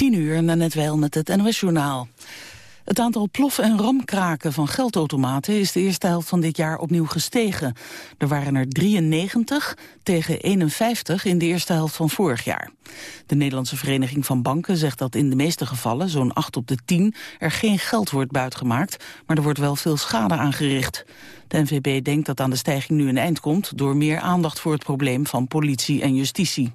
10 uur, net wel met het NOS-journaal. Het aantal plof- en ramkraken van geldautomaten is de eerste helft van dit jaar opnieuw gestegen. Er waren er 93 tegen 51 in de eerste helft van vorig jaar. De Nederlandse Vereniging van Banken zegt dat in de meeste gevallen, zo'n 8 op de 10, er geen geld wordt buitgemaakt, maar er wordt wel veel schade aangericht. De NVB denkt dat aan de stijging nu een eind komt door meer aandacht voor het probleem van politie en justitie.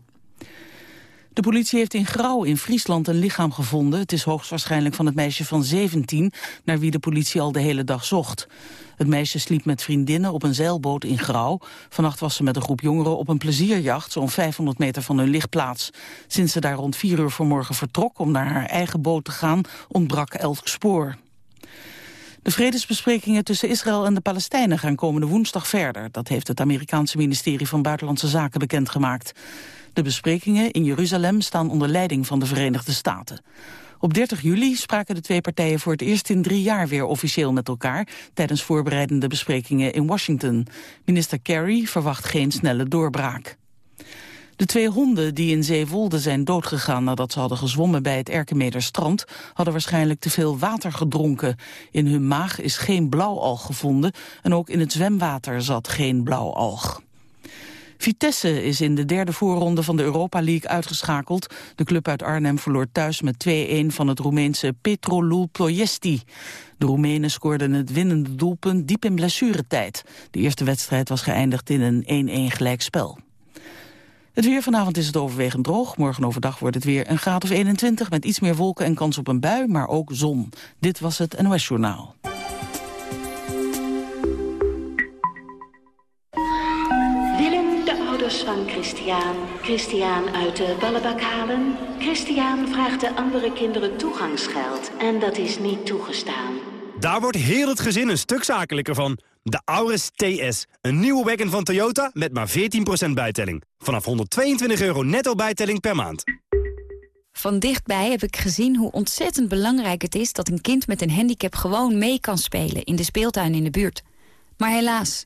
De politie heeft in Grauw in Friesland een lichaam gevonden. Het is hoogstwaarschijnlijk van het meisje van 17... naar wie de politie al de hele dag zocht. Het meisje sliep met vriendinnen op een zeilboot in Grauw. Vannacht was ze met een groep jongeren op een plezierjacht... zo'n 500 meter van hun lichtplaats. Sinds ze daar rond 4 uur vanmorgen vertrok om naar haar eigen boot te gaan... ontbrak elk spoor. De vredesbesprekingen tussen Israël en de Palestijnen gaan komende woensdag verder. Dat heeft het Amerikaanse ministerie van Buitenlandse Zaken bekendgemaakt. De besprekingen in Jeruzalem staan onder leiding van de Verenigde Staten. Op 30 juli spraken de twee partijen voor het eerst in drie jaar weer officieel met elkaar tijdens voorbereidende besprekingen in Washington. Minister Kerry verwacht geen snelle doorbraak. De twee honden die in Zeewolde zijn doodgegaan nadat ze hadden gezwommen bij het Erkenmederstrand hadden waarschijnlijk te veel water gedronken. In hun maag is geen blauwalg gevonden en ook in het zwemwater zat geen blauwalg. Vitesse is in de derde voorronde van de Europa League uitgeschakeld. De club uit Arnhem verloor thuis met 2-1 van het Roemeense Petrolul Ploiesti. De Roemenen scoorden het winnende doelpunt diep in blessuretijd. De eerste wedstrijd was geëindigd in een 1-1 gelijkspel. Het weer vanavond is het overwegend droog. Morgen overdag wordt het weer een graad of 21 met iets meer wolken en kans op een bui, maar ook zon. Dit was het NOS Journaal. Van Christian. Christian uit de ballenbak halen. Christian vraagt de andere kinderen toegangsgeld. En dat is niet toegestaan. Daar wordt heel het gezin een stuk zakelijker van. De Auris TS. Een nieuwe wagon van Toyota met maar 14% bijtelling. Vanaf 122 euro netto bijtelling per maand. Van dichtbij heb ik gezien hoe ontzettend belangrijk het is... dat een kind met een handicap gewoon mee kan spelen in de speeltuin in de buurt. Maar helaas,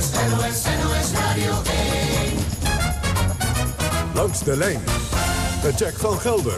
NOS, NOS Radio 1. Langs de lijn met Jack van Gelder.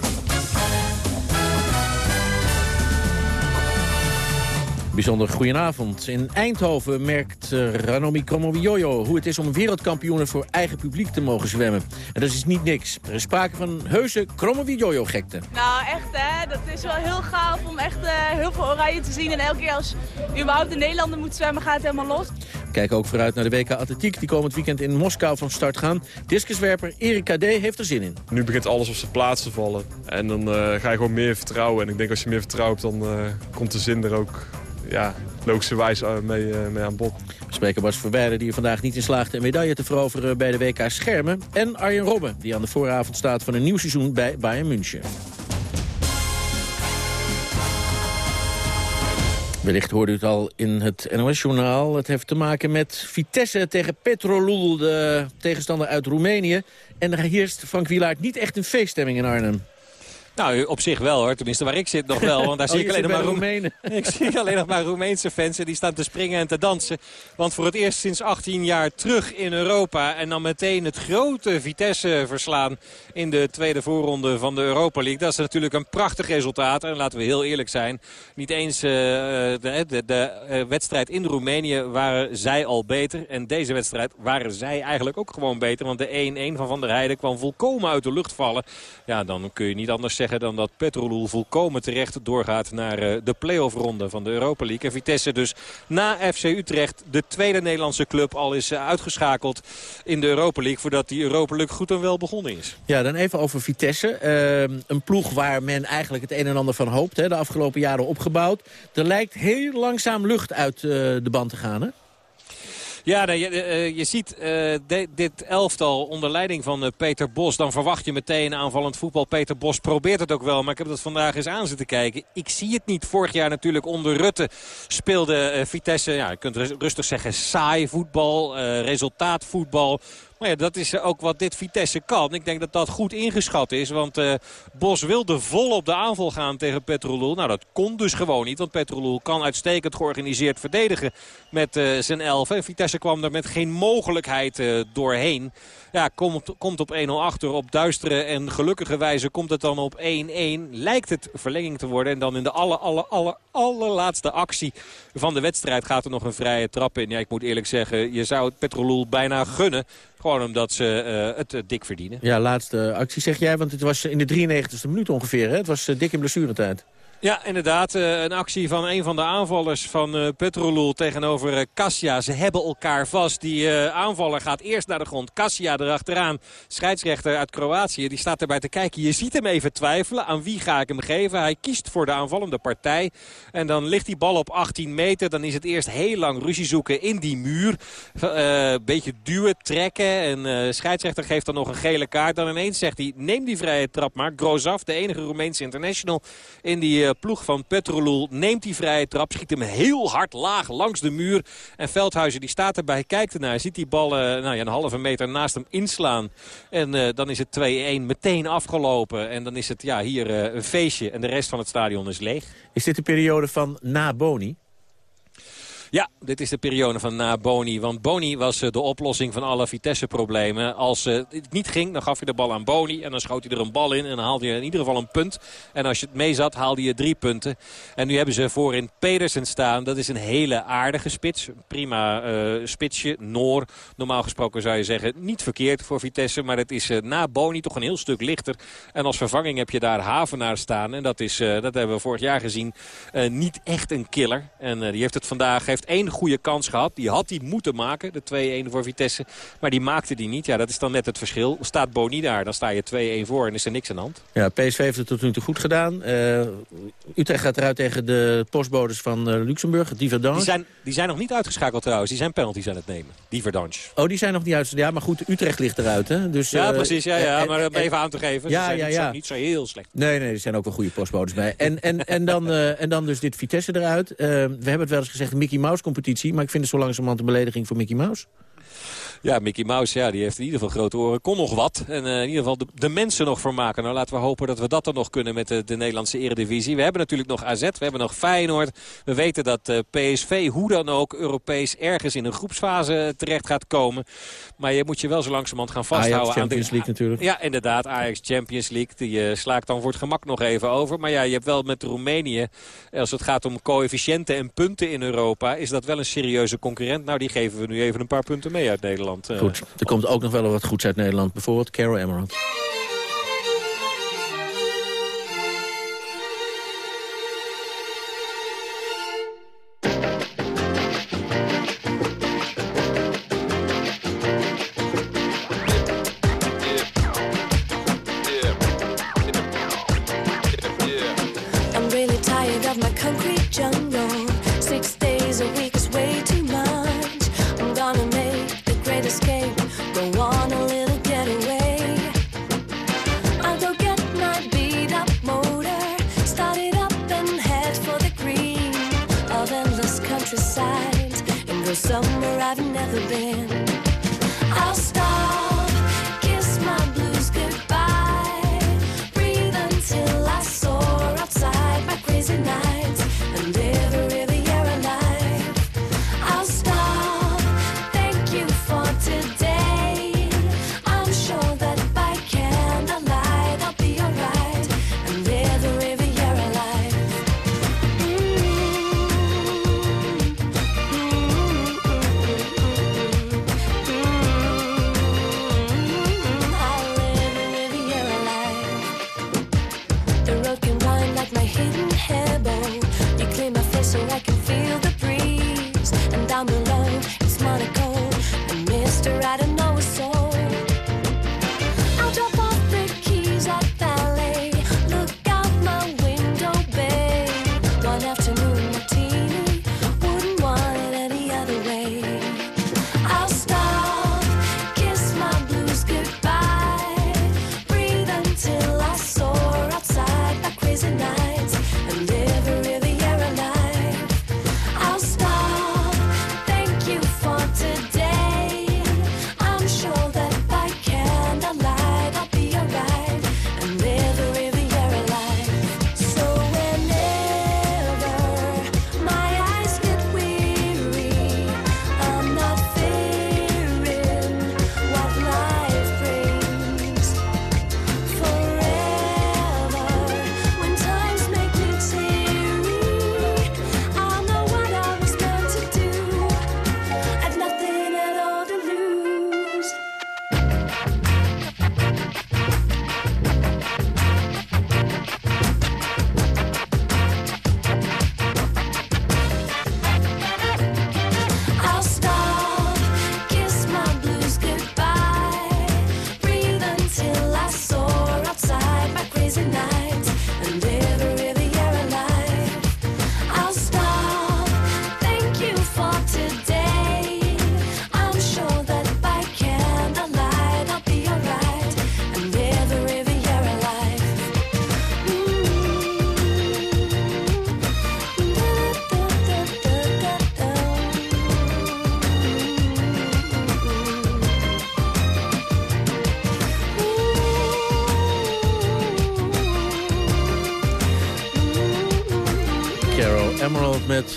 Bijzonder goedenavond. In Eindhoven merkt uh, Ranomi Kromowidjojo hoe het is om wereldkampioenen voor eigen publiek te mogen zwemmen. En dat is niet niks. Er is sprake van heuse Kromowidjojo-gekte. Nou, echt hè. Dat is wel heel gaaf om echt uh, heel veel oranje te zien. En elke keer als überhaupt een Nederlander moet zwemmen, gaat het helemaal los. Kijken ook vooruit naar de WK Atletiek die komend weekend in Moskou van start gaan. Discuswerper Erika D. heeft er zin in. Nu begint alles op zijn plaats te vallen. En dan uh, ga je gewoon meer vertrouwen. En ik denk als je meer vertrouwt, dan uh, komt de zin er ook ja, logischerwijs mee, uh, mee aan bod. We spreken Bas Verwijder die er vandaag niet in slaagde een medaille te veroveren bij de WK Schermen. En Arjen Robben die aan de vooravond staat van een nieuw seizoen bij Bayern München. Wellicht hoorde u het al in het NOS-journaal. Het heeft te maken met Vitesse tegen Petrolul, de tegenstander uit Roemenië. En er heerst Frank Wielaert niet echt een feeststemming in Arnhem. Nou, op zich wel hoor. Tenminste, waar ik zit nog wel. Want daar oh, zie ik alleen nog maar Roemenen. ik zie alleen nog maar Roemeense fans. En die staan te springen en te dansen. Want voor het eerst sinds 18 jaar terug in Europa. En dan meteen het grote Vitesse verslaan in de tweede voorronde van de Europa League. Dat is natuurlijk een prachtig resultaat. En laten we heel eerlijk zijn. Niet eens uh, de, de, de uh, wedstrijd in Roemenië waren zij al beter. En deze wedstrijd waren zij eigenlijk ook gewoon beter. Want de 1-1 van Van der Heijden kwam volkomen uit de lucht vallen. Ja, dan kun je niet anders zeggen zeggen dan dat Petrolul volkomen terecht doorgaat naar de play-off ronde van de Europa League. En Vitesse dus na FC Utrecht de tweede Nederlandse club al is uitgeschakeld in de Europa League. Voordat die Europa League goed en wel begonnen is. Ja, dan even over Vitesse. een ploeg waar men eigenlijk het een en ander van hoopt. Hè, de afgelopen jaren opgebouwd. Er lijkt heel langzaam lucht uit de band te gaan, hè? Ja, je, uh, je, ziet uh, dit elftal onder leiding van Peter Bos. Dan verwacht je meteen aanvallend voetbal. Peter Bos probeert het ook wel. Maar ik heb dat vandaag eens aan zitten kijken. Ik zie het niet. Vorig jaar natuurlijk onder Rutte speelde Vitesse, ja, je kunt rustig zeggen, saai voetbal. resultaatvoetbal. Maar ja, dat is ook wat dit Vitesse kan. Ik denk dat dat goed ingeschat is. Want uh, Bos wilde vol op de aanval gaan tegen Petrolul. Nou, dat kon dus gewoon niet. Want Petrolul kan uitstekend georganiseerd verdedigen met uh, zijn elf. En Vitesse kwam er met geen mogelijkheid doorheen. Ja, komt, komt op 1-0 achter. Op duistere en gelukkige wijze komt het dan op 1-1. Lijkt het verlenging te worden. En dan in de aller, aller, aller, allerlaatste actie van de wedstrijd gaat er nog een vrije trap in. Ja, ik moet eerlijk zeggen, je zou het Petrolul bijna gunnen. Gewoon omdat ze uh, het uh, dik verdienen. Ja, laatste actie zeg jij, want het was in de 93e minuut ongeveer. Hè? Het was uh, dik in blessuretijd. Ja, inderdaad. Uh, een actie van een van de aanvallers van uh, Petrolul tegenover uh, Cassia. Ze hebben elkaar vast. Die aanvaller gaat eerst naar de grond. Cassia erachteraan. Scheidsrechter uit Kroatië. Die staat erbij te kijken. Je ziet hem even twijfelen. Aan wie ga ik hem geven? Hij kiest voor de aanvallende partij. En dan ligt die bal op 18 meter. Dan is het eerst heel lang ruzie zoeken in die muur. Een beetje duwen, trekken. En scheidsrechter geeft dan nog een gele kaart. Dan ineens zegt hij, neem die vrije trap maar. Grozaf, de enige Roemeense international in die ploeg van Petrolul neemt die vrije trap. Schiet hem heel hard laag langs de muur. En Veldhuizen die staat erbij, kijkt ernaar. Ziet die bal uh, nou ja, een halve meter naast hem inslaan. En uh, dan is het 2-1 meteen afgelopen. En dan is het ja, hier een feestje. En de rest van het stadion is leeg. Is dit de periode van na Boni? Ja, dit is de periode van na Boni. Want Boni was eh, de oplossing van alle Vitesse-problemen. Als eh, het niet ging, dan gaf je de bal aan Boni. En dan schoot hij er een bal in. En dan haalde je in ieder geval een punt. En als je het mee zat, haalde je drie punten. En nu hebben ze voorin Pedersen staan. Dat is een hele aardige spits. Prima uh, spitsje. Noor. Normaal gesproken zou je zeggen, niet verkeerd voor Vitesse. Maar het is na Boni toch een heel stuk lichter. En als vervanging heb je daar Havenaar staan. En dat, is, dat hebben we vorig jaar gezien. niet echt een killer. En die heeft het vandaag... Heeft heeft één goede kans gehad. Die had hij moeten maken, de 2-1 voor Vitesse. Maar die maakte die niet. Ja, dat is dan net het verschil. Staat Boni daar, dan sta je 2-1 voor en is er niks aan de hand. Ja, PSV heeft het tot nu toe goed gedaan. Uh, Utrecht gaat eruit tegen de postbodes van uh, Luxemburg, Diverdange. Die zijn, die zijn nog niet uitgeschakeld trouwens. Die zijn penalties aan het nemen, Diverdange. Oh, die zijn nog niet uit. Ja, maar goed, Utrecht ligt eruit. Hè? Dus, ja, uh, precies. Ja, ja, maar om even aan te geven. Ja, ja, ja. Niet zo heel slecht. Nee, nee, er zijn ook wel goede postbodes bij. En, en, en, dan, en dan dus dit Vitesse eruit. we hebben het wel eens gezegd, Mickey Mouse competitie. Maar ik vind het zo langzamerhand een belediging voor Mickey Mouse. Ja, Mickey Mouse ja, die heeft in ieder geval grote oren. Kon nog wat. En uh, in ieder geval de, de, mensen nog vermaken. Nou, laten we hopen dat we dat dan nog kunnen met de, de, Nederlandse eredivisie. We hebben natuurlijk nog AZ, we hebben nog Feyenoord. We weten dat uh, PSV hoe dan ook Europees ergens in een groepsfase terecht gaat komen. Maar je moet je wel zo langzamerhand gaan vasthouden. Ajax Champions aan League natuurlijk. Ja, inderdaad. Ajax Champions League. Die uh, slaakt dan voor het gemak nog even over. Maar ja, je hebt wel met Roemenië, als het gaat om coëfficiënten en punten in Europa... is dat wel een serieuze concurrent. Nou, die geven we nu even een paar punten mee uit Nederland. Goed, er komt ook nog wel wat goeds uit Nederland. Bijvoorbeeld Carol Emerald. been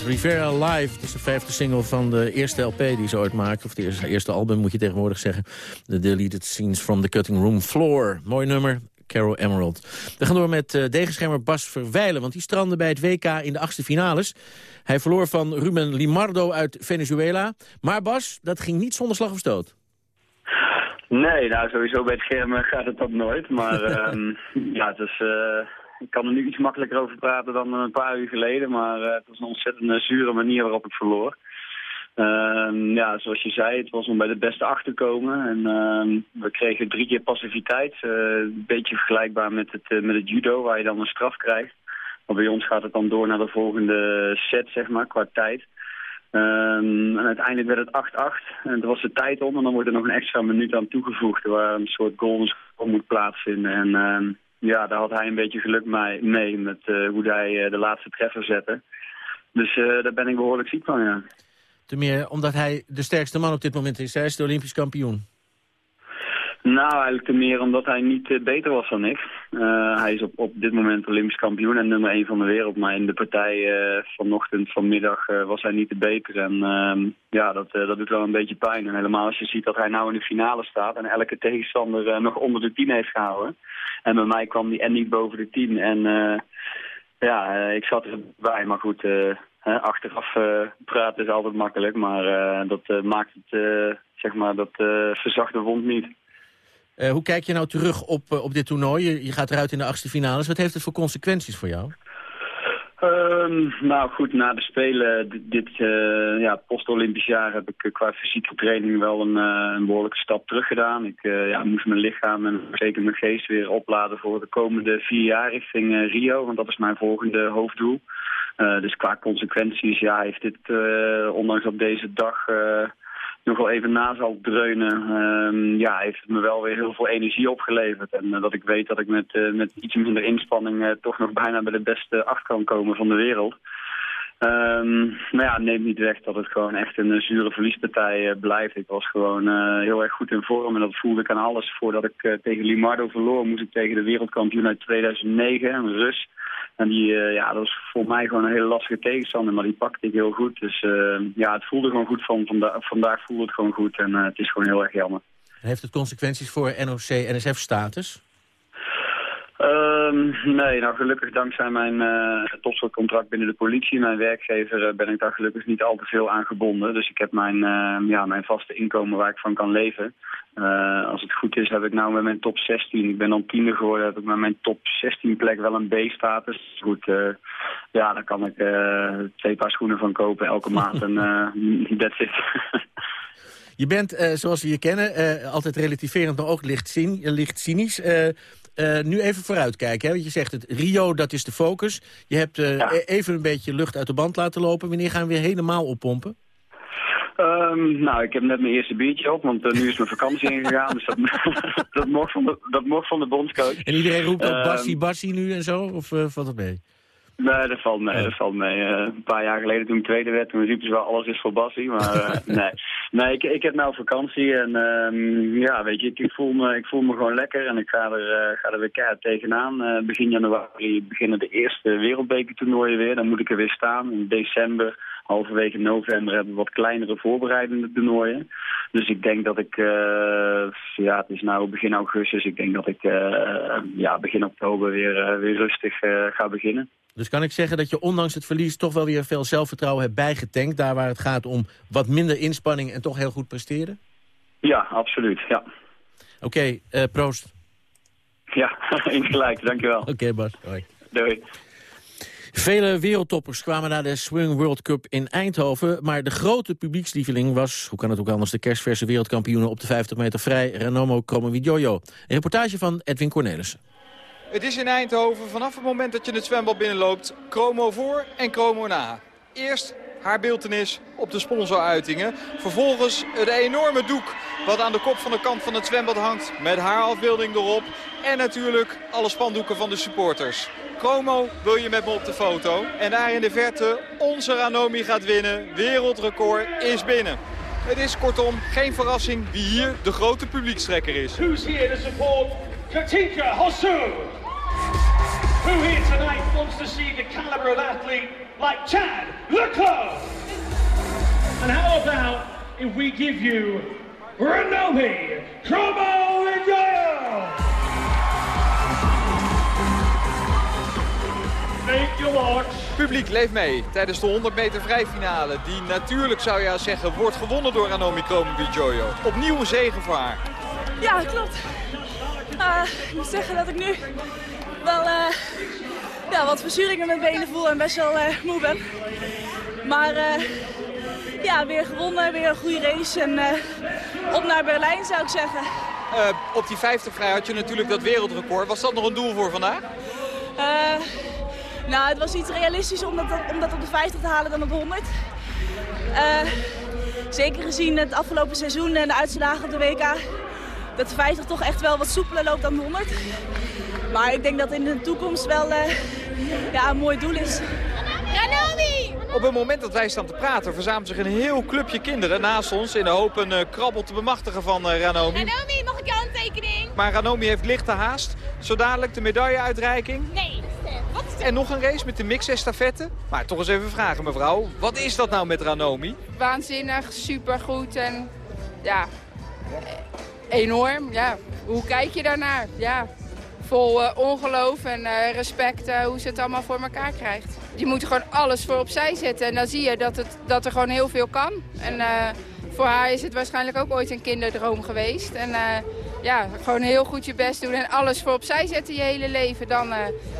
Rivera Live. Het is de vijfde single van de eerste LP die ze ooit maken. Of het eerste, album moet je tegenwoordig zeggen. The Deleted Scenes from the Cutting Room Floor. Mooi nummer, Carol Emerald. We gaan door met uh, degenschermer Bas Verwijlen. Want die strandde bij het WK in de achtste finales. Hij verloor van Ruben Limardo uit Venezuela. Maar Bas, dat ging niet zonder slag of stoot. Nee, nou sowieso bij het schermen gaat het dat nooit. Maar um, ja, het is... Uh ik kan er nu iets makkelijker over praten dan een paar uur geleden. Maar uh, het was een ontzettend zure manier waarop ik verloor. Uh, ja, zoals je zei, het was om bij de beste achter te komen. En uh, we kregen drie keer passiviteit. Uh, een beetje vergelijkbaar met het, met het judo, waar je dan een straf krijgt. Maar bij ons gaat het dan door naar de volgende set, zeg maar, qua tijd. Um, en uiteindelijk werd het 8-8. En er was de tijd om en dan wordt er nog een extra minuut aan toegevoegd... waar een soort golden moet plaatsvinden. En ehm, ja, daar had hij een beetje geluk mee met uh, hoe hij uh, de laatste treffer zette. Dus uh, daar ben ik behoorlijk ziek van, ja. Ten meer omdat hij de sterkste man op dit moment is. Hij is de Olympisch kampioen. Nou, eigenlijk te meer omdat hij niet beter was dan ik. hij is op, op dit moment Olympisch kampioen en nummer 1 van de wereld. Maar in de partij vanochtend, vanmiddag, was hij niet te beter. En ehm, ja, dat, dat doet wel een beetje pijn. En helemaal als je ziet dat hij nou in de finale staat en elke tegenstander nog onder de 10 heeft gehouden. En bij mij kwam die en niet boven de 10. En ja, ik zat erbij. Maar goed, achteraf praten is altijd makkelijk. Maar dat maakt het, zeg maar, dat verzacht de wond niet. Hoe kijk je nou terug op, op dit toernooi? Je, gaat eruit in de achtste finales. Wat heeft het voor consequenties voor jou? Um, nou goed, na de Spelen, dit, uh, ja, post-Olympisch jaar heb ik qua fysieke training wel een, een behoorlijke stap terug gedaan. Ik ja, moest mijn lichaam en zeker mijn geest weer opladen voor de komende vier jaar richting Rio. Want dat is mijn volgende hoofddoel. dus qua consequenties ja, heeft dit, ondanks op deze dag nog wel even na zal dreunen, um, ja, heeft het me wel weer heel veel energie opgeleverd. En uh, dat ik weet dat ik met, uh, met iets minder inspanning uh, toch nog bijna bij de beste acht kan komen van de wereld. Um, maar ja, neemt niet weg dat het gewoon echt een zure verliespartij blijft. Ik was gewoon heel erg goed in vorm en dat voelde ik aan alles. Voordat ik tegen Limardo verloor, moest ik tegen de wereldkampioen uit 2009, een Rus. En die, ja, dat was voor mij gewoon een hele lastige tegenstander, maar die pakte ik heel goed. Dus uh, ja, het voelde gewoon goed. Van, vanda vandaag voelde het gewoon goed en het is gewoon heel erg jammer. heeft het consequenties voor NOC-NSF-status? Um, nee, nou gelukkig dankzij mijn uh, binnen de politie, mijn werkgever, uh, ben ik daar gelukkig niet al te veel aan gebonden. Dus ik heb mijn, uh, ja, mijn vaste inkomen waar ik van kan leven. als het goed is heb ik nou met mijn top 16, ik ben dan tiende geworden, heb ik met mijn top 16 plek wel een B-status. Goed, ja, daar kan ik twee paar schoenen van kopen elke maand en that's it. Je bent, zoals we je kennen, altijd relativerend, maar ook licht, licht cynisch. Uh, nu even vooruitkijken. Hè? Want je zegt het, Rio, dat is de focus. Je hebt uh, ja. even een beetje lucht uit de band laten lopen. Wanneer gaan we weer helemaal oppompen? Um, nou, ik heb net mijn eerste biertje op, want uh, nu is mijn vakantie ingegaan. Dus dat, dat, mocht van de, dat mocht van de bondscoach. En iedereen roept ook Bassi, um, Bassi nu en zo? Of valt het mee? Nee, dat valt mee. Dat valt mee. Uh, een paar jaar geleden toen ik tweede werd, toen riepen ze wel alles is voor Bassie. Maar uh, nee, nee ik, ik heb nou vakantie en uh, ja, weet je, ik, ik, voel me, ik voel me gewoon lekker en ik ga er, uh, ga er weer keihard tegenaan. begin januari beginnen de eerste wereldbekertoernooien weer. Dan moet ik er weer staan. In december, halverwege november hebben we wat kleinere voorbereidende toernooien. Dus ik denk dat ik, ja, het is nou begin augustus, ik denk dat ik ja, begin oktober weer, weer rustig ga beginnen. Dus kan ik zeggen dat je ondanks het verlies toch wel weer veel zelfvertrouwen hebt bijgetankt... daar waar het gaat om wat minder inspanning en toch heel goed presteren? Ja, absoluut, ja. Oké, okay, uh, proost. Ja, insgelijks, dankjewel. Oké, okay, Bas. Hoi. Doei. Vele wereldtoppers kwamen naar de Swing World Cup in Eindhoven... maar de grote publiekslieveling was, hoe kan het ook anders... de kerstverse wereldkampioenen op de 50 meter vrij... Renomo Kromowidjojo. Een reportage van Edwin Cornelissen. Het is in Eindhoven vanaf het moment dat je het zwembad binnenloopt. Chromo voor en chromo na. Eerst haar beeldenis op de sponsoruitingen. Vervolgens het enorme doek wat aan de kop van de kant van het zwembad hangt. Met haar afbeelding erop. En natuurlijk alle spandoeken van de supporters. Chromo, wil je met me op de foto? En daar in de verte, onze Ranomi gaat winnen. Wereldrecord is binnen. Het is kortom geen verrassing wie hier de grote publiekstrekker is. Who's here to support Katinka Hosu? Who here tonight wants to see the caliber of athlete like Chad Leclerc. And how about if we give you Renomi Chromo Joyo? Thank you, Lord. Publiek leeft mee tijdens de 100 meter vrijfinale. Die natuurlijk, zou je zeggen, wordt gewonnen door Anomi Kromowidjojo. Opnieuw een zegen voor haar. Ja, klopt. Uh, ik moet zeggen dat ik nu wel uh, ja, wat verzuringen met benen voel en best wel uh, moe ben. Maar ja, weer gewonnen, weer een goede race en op naar Berlijn zou ik zeggen. op die 50 vrij had je natuurlijk dat wereldrecord. Was dat nog een doel voor vandaag? nou, het was iets realistisch om dat, om dat op de 50 te halen dan op de 100. zeker gezien het afgelopen seizoen en de uitslagen op de WK dat de 50 toch echt wel wat soepeler loopt dan de 100. Maar ik denk dat in de toekomst wel uh, ja, een mooi doel is. Ranomi! Op het moment dat wij staan te praten verzamelt zich een heel clubje kinderen naast ons... in de hoop een uh, krabbel te bemachtigen van uh, Ranomi. Ranomi, mag ik jou een tekening? Maar Ranomi heeft lichte haast. Zo dadelijk de medailleuitreiking. Nee, wat is En nog een race met de mix-estafette. Maar toch eens even vragen, mevrouw. Wat is dat nou met Ranomi? Waanzinnig, supergoed en ja, enorm. Ja. Hoe kijk je daarnaar? Ja. Vol uh, ongeloof en uh, respect uh, hoe ze het allemaal voor elkaar krijgt. Je moet gewoon alles voor opzij zetten. En dan zie je dat, het, dat er gewoon heel veel kan. En voor haar is het waarschijnlijk ook ooit een kinderdroom geweest. En ja, gewoon heel goed je best doen en alles voor opzij zetten je hele leven. Dan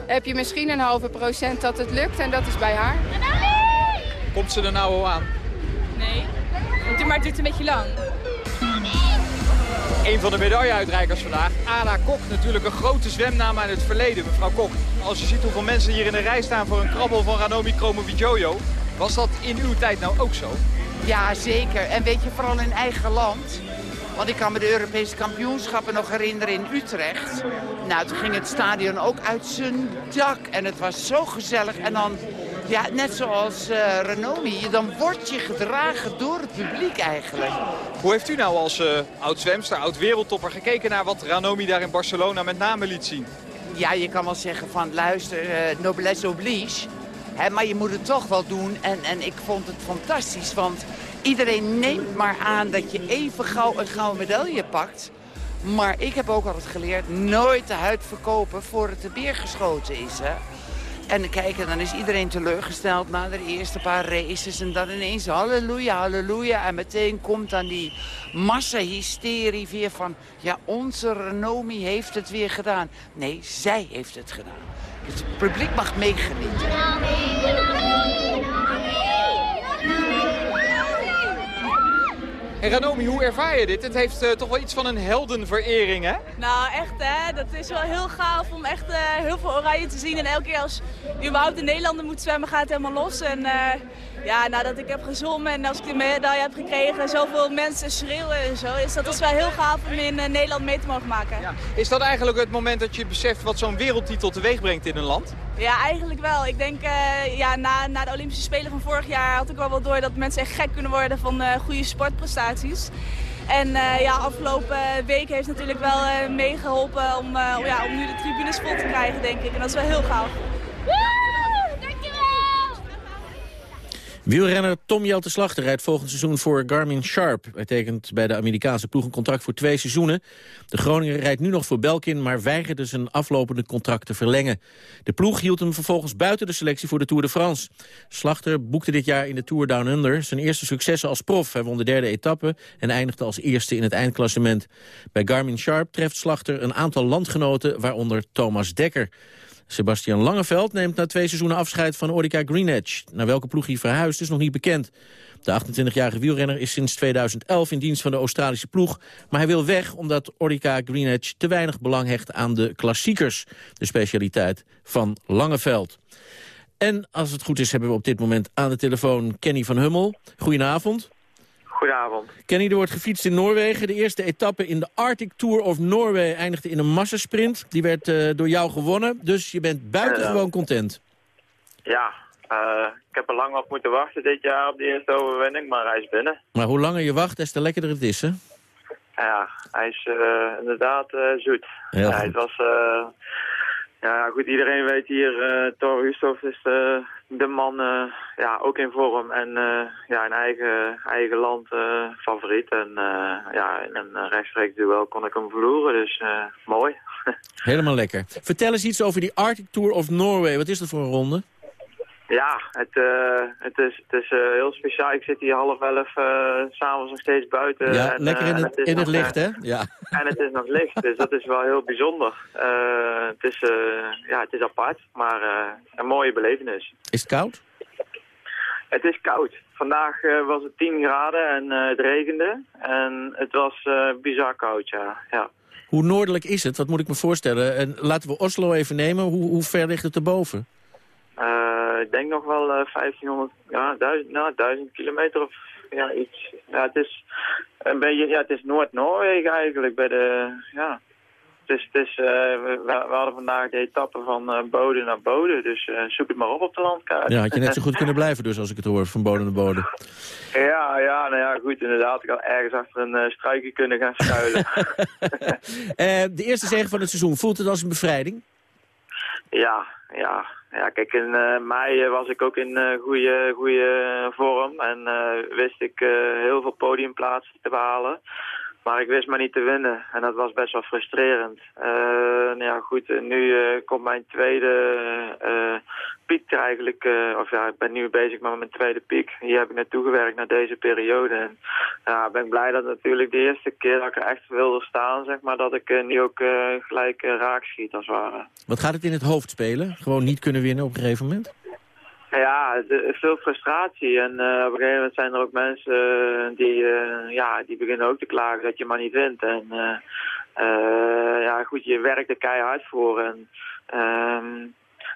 heb je misschien een halve procent dat het lukt en dat is bij haar. Komt ze er nou al aan? Nee, maar het duurt een beetje lang. Een van de medailleuitreikers vandaag, Anna Kok. Natuurlijk een grote zwemnaam uit het verleden, mevrouw Kok. Als je ziet hoeveel mensen hier in de rij staan voor een krabbel van Ranomi Kromowidjojo. Was dat in uw tijd nou ook zo? Ja, zeker. En weet je, vooral in eigen land. Want ik kan me de Europese kampioenschappen nog herinneren in Utrecht. Nou, toen ging het stadion ook uit zijn dak. En het was zo gezellig. En dan ja, net zoals uh, Renomi, dan word je gedragen door het publiek eigenlijk. Hoe heeft u nou als uh, oud-zwemster, oud-wereldtopper gekeken naar wat Ranomi daar in Barcelona met name liet zien? Ja, je kan wel zeggen van luister, uh, noblesse oblige. Hè, maar je moet het toch wel doen. En, en ik vond het fantastisch, want iedereen neemt maar aan dat je even gauw een gouden medaille pakt. Maar ik heb ook altijd geleerd, nooit de huid verkopen voor het de beer geschoten is. Hè? En kijk, dan is iedereen teleurgesteld na de eerste paar races. En dan ineens halleluja, halleluja. En meteen komt dan die massahysterie weer van... ja, onze Renomi heeft het weer gedaan. Nee, zij heeft het gedaan. Het publiek mag meegenieten. En Ranomi, hoe ervaar je dit? Het heeft uh, toch wel iets van een heldenverering, hè? Nou, echt hè. Dat is wel heel gaaf om echt uh, heel veel oranje te zien. En elke keer als je überhaupt in Nederlander moet zwemmen, gaat het helemaal los. En uh, ja, nadat ik heb gezongen en als ik de medaille heb gekregen, zoveel mensen schreeuwen en zo. Is dat is wel heel gaaf om in Nederland mee te mogen maken. Ja. Is dat eigenlijk het moment dat je beseft wat zo'n wereldtitel teweeg brengt in een land? Ja, eigenlijk wel. Ik denk, uh, ja, na, na de Olympische Spelen van vorig jaar had ik wel wel door dat mensen echt gek kunnen worden van uh, goede sportprestaties. En uh, ja, afgelopen week heeft natuurlijk wel meegeholpen om, ja, om nu de tribunes vol te krijgen, denk ik. En dat is wel heel gaaf. Wielrenner Tom Jelte Slachter rijdt volgend seizoen voor Garmin Sharp. Hij tekent bij de Amerikaanse ploeg een contract voor twee seizoenen. De Groninger rijdt nu nog voor Belkin, maar weigerde zijn aflopende contract te verlengen. De ploeg hield hem vervolgens buiten de selectie voor de Tour de France. Slachter boekte dit jaar in de Tour Down Under zijn eerste successen als prof. Hij won de derde etappe en eindigde als eerste in het eindklassement. Bij Garmin Sharp treft Slachter een aantal landgenoten, waaronder Thomas Dekker. Sebastian Langeveld neemt na twee seizoenen afscheid van Orica Greenedge. Naar welke ploeg hij verhuist is nog niet bekend. De 28-jarige wielrenner is sinds 2011 in dienst van de Australische ploeg. Maar hij wil weg omdat Orica Greenedge te weinig belang hecht aan de klassiekers. De specialiteit van Langeveld. En als het goed is hebben we op dit moment aan de telefoon Kenny van Hummel. Goedenavond. Goedenavond. Kenny, er wordt gefietst in Noorwegen. De eerste etappe in de Arctic Tour of Norway eindigde in een massasprint. Die werd uh, door jou gewonnen, dus je bent buitengewoon content. Ja, uh, ik heb er lang op moeten wachten dit jaar op die eerste overwinning, maar hij is binnen. Maar hoe langer je wacht, des te lekkerder het is, hè? Ja, hij is uh, inderdaad zoet. Heel ja, het was Ja, goed, iedereen weet hier, eh Thor is de, de man eh, ja, ook in vorm en eh, ja, in eigen, eigen land eh, favoriet. En eh, ja, in een eh, rechtstreeks duel kon ik hem verloren, dus eh, mooi. Helemaal lekker. Vertel eens iets over die Arctic Tour of Norway. Wat is dat voor een ronde? Ja, het, eh, het is, het is eh, heel speciaal. Ik zit hier half elf s s'avonds nog steeds buiten. ja, en, lekker in het, in het licht, hè? Ja. En het is nog licht, dus dat is wel heel bijzonder. Het, is, ja, het is apart, maar een mooie belevenis. Is het koud? Het is koud. Vandaag was het 10 graden en het regende. En het was bizar koud, ja. ja. Hoe noordelijk is het? Wat moet ik me voorstellen? En laten we Oslo even nemen. Hoe, hoe ver ligt het erboven? Eh, ik denk nog wel eh 1500, ja, 1000, nou, 1000 kilometer of ja, iets. Ja, het is een beetje, ja, het is Noord-Noorwegen eigenlijk bij de, ja. Het is, het is, eh, we, we hadden vandaag de etappe van eh Bode naar Bode, dus eh, zoek het maar op op de landkaart. Ja, had je net zo goed kunnen blijven dus, als ik het hoor, van bodem naar bodem. Ja, ja, nou ja, goed, inderdaad. Ik had ergens achter een eh, struikje kunnen gaan schuilen. Eh, de eerste zege van het seizoen, voelt het als een bevrijding? Ja, ja. Ja, kijk, in eh, mei eh, was ik ook in eh, goede, goede vorm en wist ik heel veel podiumplaatsen te behalen. Maar ik wist maar niet te winnen en dat was best wel frustrerend. Eh, nou ja, goed, nu eh, komt mijn tweede eh, piek eigenlijk, of ja, ik ben nu bezig met mijn tweede piek. Hier heb ik naartoe gewerkt naar deze periode. En ja, ben ik blij dat natuurlijk de eerste keer dat ik er echt wilde staan, zeg maar, dat ik nu ook gelijk raak schiet als het ware. Wat gaat het in het hoofd spelen? Gewoon niet kunnen winnen op een gegeven moment? Ja, de- veel frustratie. En eh, op een gegeven moment zijn er ook mensen eh, die, eh, ja, die beginnen ook te klagen dat je maar niet wint. En eh, eh, ja, goed, je werkt er keihard voor. En ehm,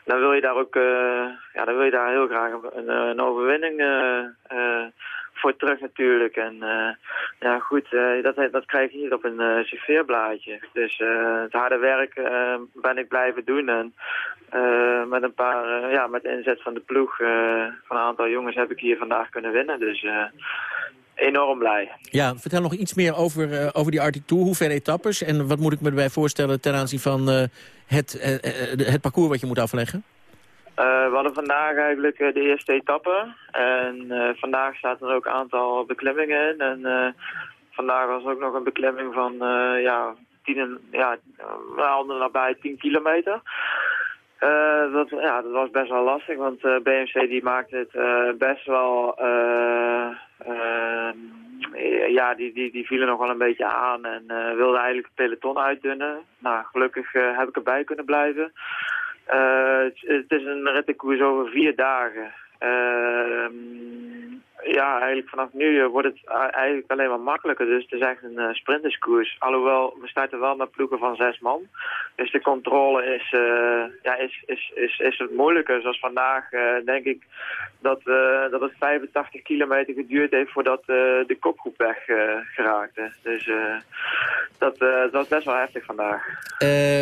dan wil je daar ook ja, dan wil je daar heel graag een, een overwinning voor terug natuurlijk. En uh, ja, goed, dat, dat krijg je niet op een cv-blaadje. Dus het harde werk ben ik blijven doen. En met een paar, ja, met inzet van de ploeg van een aantal jongens heb ik hier vandaag kunnen winnen. Dus enorm blij. Ja, vertel nog iets meer over, uh, over die Arctic Tour. Hoeveel etappes en wat moet ik me erbij voorstellen ten aanzien van uh, het, uh, het parcours wat je moet afleggen? We hadden vandaag eigenlijk de eerste etappe. En vandaag zaten er ook een aantal beklimmingen in. En vandaag was ook nog een beklimming van ja, tien, ja, nabij 10 kilometer. Dat, ja, dat was best wel lastig, want BMC die maakte het best wel... ja, die, die, die vielen nog wel een beetje aan en wilden eigenlijk het peloton uitdunnen. Nou, gelukkig heb ik erbij kunnen blijven. Het, het, is een rittenkoers over vier dagen. Ja, eigenlijk vanaf nu wordt het eigenlijk alleen maar makkelijker. Dus het is echt een uh, sprinterskoers. Alhoewel, we starten wel met ploegen van zes man. Dus de controle is, uh, ja, is, is, is, is het moeilijker. Zoals vandaag denk ik dat, dat het 85 kilometer geduurd heeft voordat de kopgroep weg geraakte. Dus dat, dat was best wel heftig vandaag.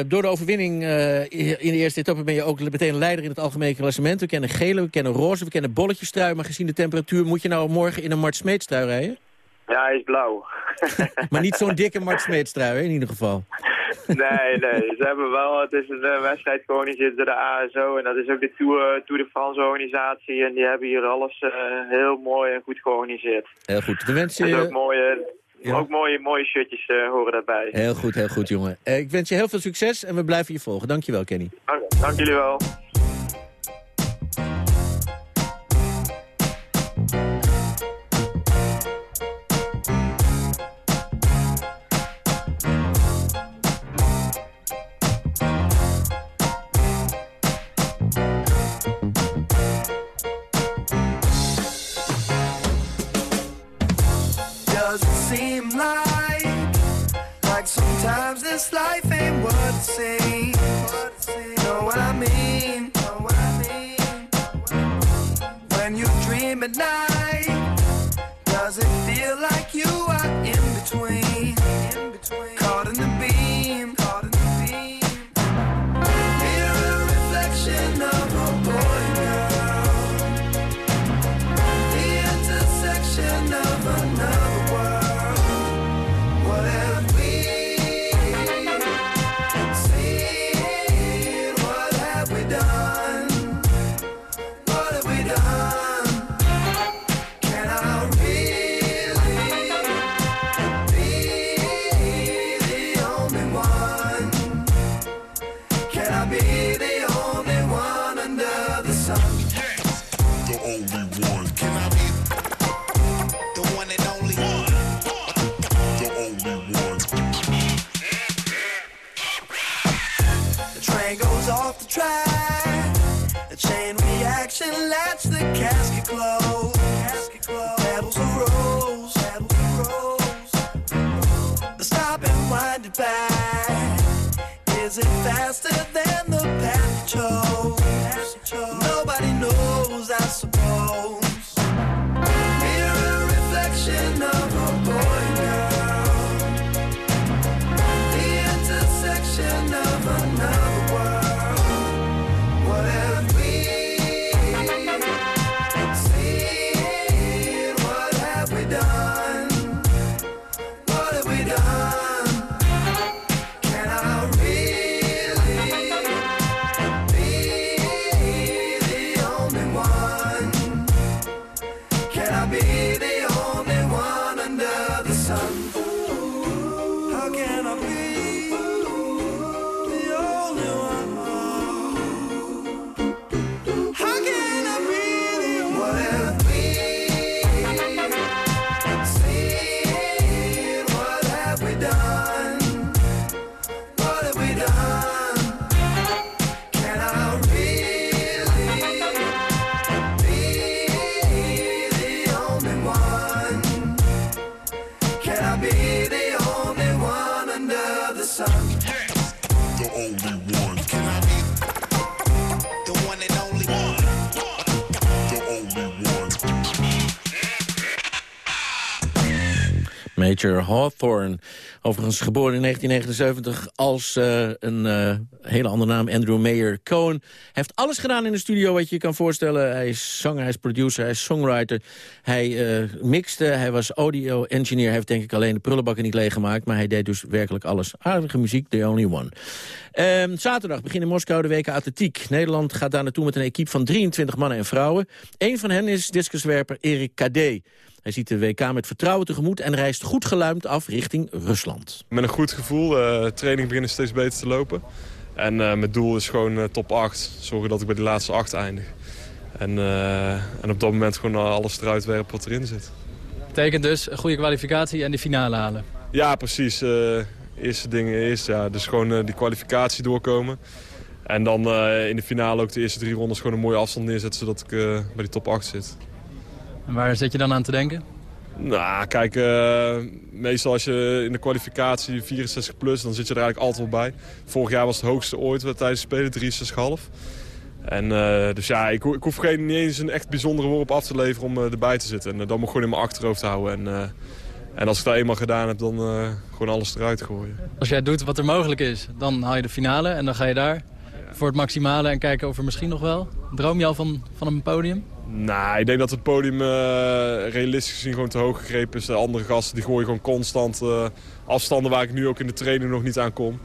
door de overwinning in de eerste etappe ben je ook meteen leider in het algemene klassement. We kennen gele, we kennen roze, we kennen bolletjestrui. Maar gezien de temperatuur moet je nou morgen in een Mart Smeetstrui rijden? Ja, hij is blauw. maar niet zo'n dikke Mart Smeetstrui, in ieder geval. nee, nee. Ze hebben wel, het is een uh, wedstrijd georganiseerd door de ASO. En dat is ook de Tour, Tour de France organisatie. En die hebben hier alles uh, heel mooi en goed georganiseerd. Heel goed. We wensen je... ook mooie, ja. ook mooie, mooie shirtjes uh, horen daarbij. Heel goed, heel goed, jongen. ik wens je heel veel succes en we blijven je volgen. Dankjewel, Kenny. Dank, dank jullie wel. Seem like like sometimes this life ain't what it seems. Know what I mean? When you dream at night, does it feel like you are? In between. Caught in the beam. Faster Major Hawthorne. Overigens geboren in 1979 als eh, een eh, hele andere naam, Andrew Mayer Cohen. Hij heeft alles gedaan in de studio wat je je kan voorstellen. Hij is zanger, hij is producer, hij is songwriter. Hij eh, mixte, hij was audio-engineer. Hij heeft denk ik alleen de prullenbakken niet leeggemaakt. Maar hij deed dus werkelijk alles. Aardige muziek, the only one. Ehm, zaterdag begint in Moskou de weken atletiek. Nederland gaat daar naartoe met een equipe van 23 mannen en vrouwen. Eén van hen is discuswerper Erik Kadé. Hij ziet de WK met vertrouwen tegemoet en reist goed geluimd af richting Rusland. Met een goed gevoel. eh training beginnen steeds beter te lopen. En eh, mijn doel is gewoon eh, top 8. Zorgen dat ik bij de laatste 8 eindig. En, eh, en op dat moment gewoon alles eruit werpen wat erin zit. Betekent dus een goede kwalificatie en de finale halen. Ja, precies. eh, eerste ding is ja, dus gewoon eh, die kwalificatie doorkomen. En dan eh, in de finale ook de eerste drie rondes gewoon een mooie afstand neerzetten... zodat ik eh, bij die top 8 zit. En waar zit je dan aan te denken? Nou, kijk, eh, meestal als je in de kwalificatie 64 plus, dan zit je er eigenlijk altijd wel bij. Vorig jaar was het hoogste ooit tijdens de Spelen, 63,5. En eh, dus ja, ik, ho- ik hoef geen, niet eens een echt bijzondere worp af te leveren om eh, erbij te zitten. En eh, dat moet ik gewoon in mijn achterhoofd houden. En, en als ik dat eenmaal gedaan heb, dan gewoon alles eruit gooien. Als jij doet wat er mogelijk is, dan haal je de finale en dan ga je daar voor het maximale en kijken of er misschien nog wel. Droom je al van, van een podium? Nou, ik denk dat het podium eh, realistisch gezien gewoon te hoog gegrepen is. De andere gasten die gooien gewoon constant eh, afstanden waar ik nu ook in de training nog niet aan kom.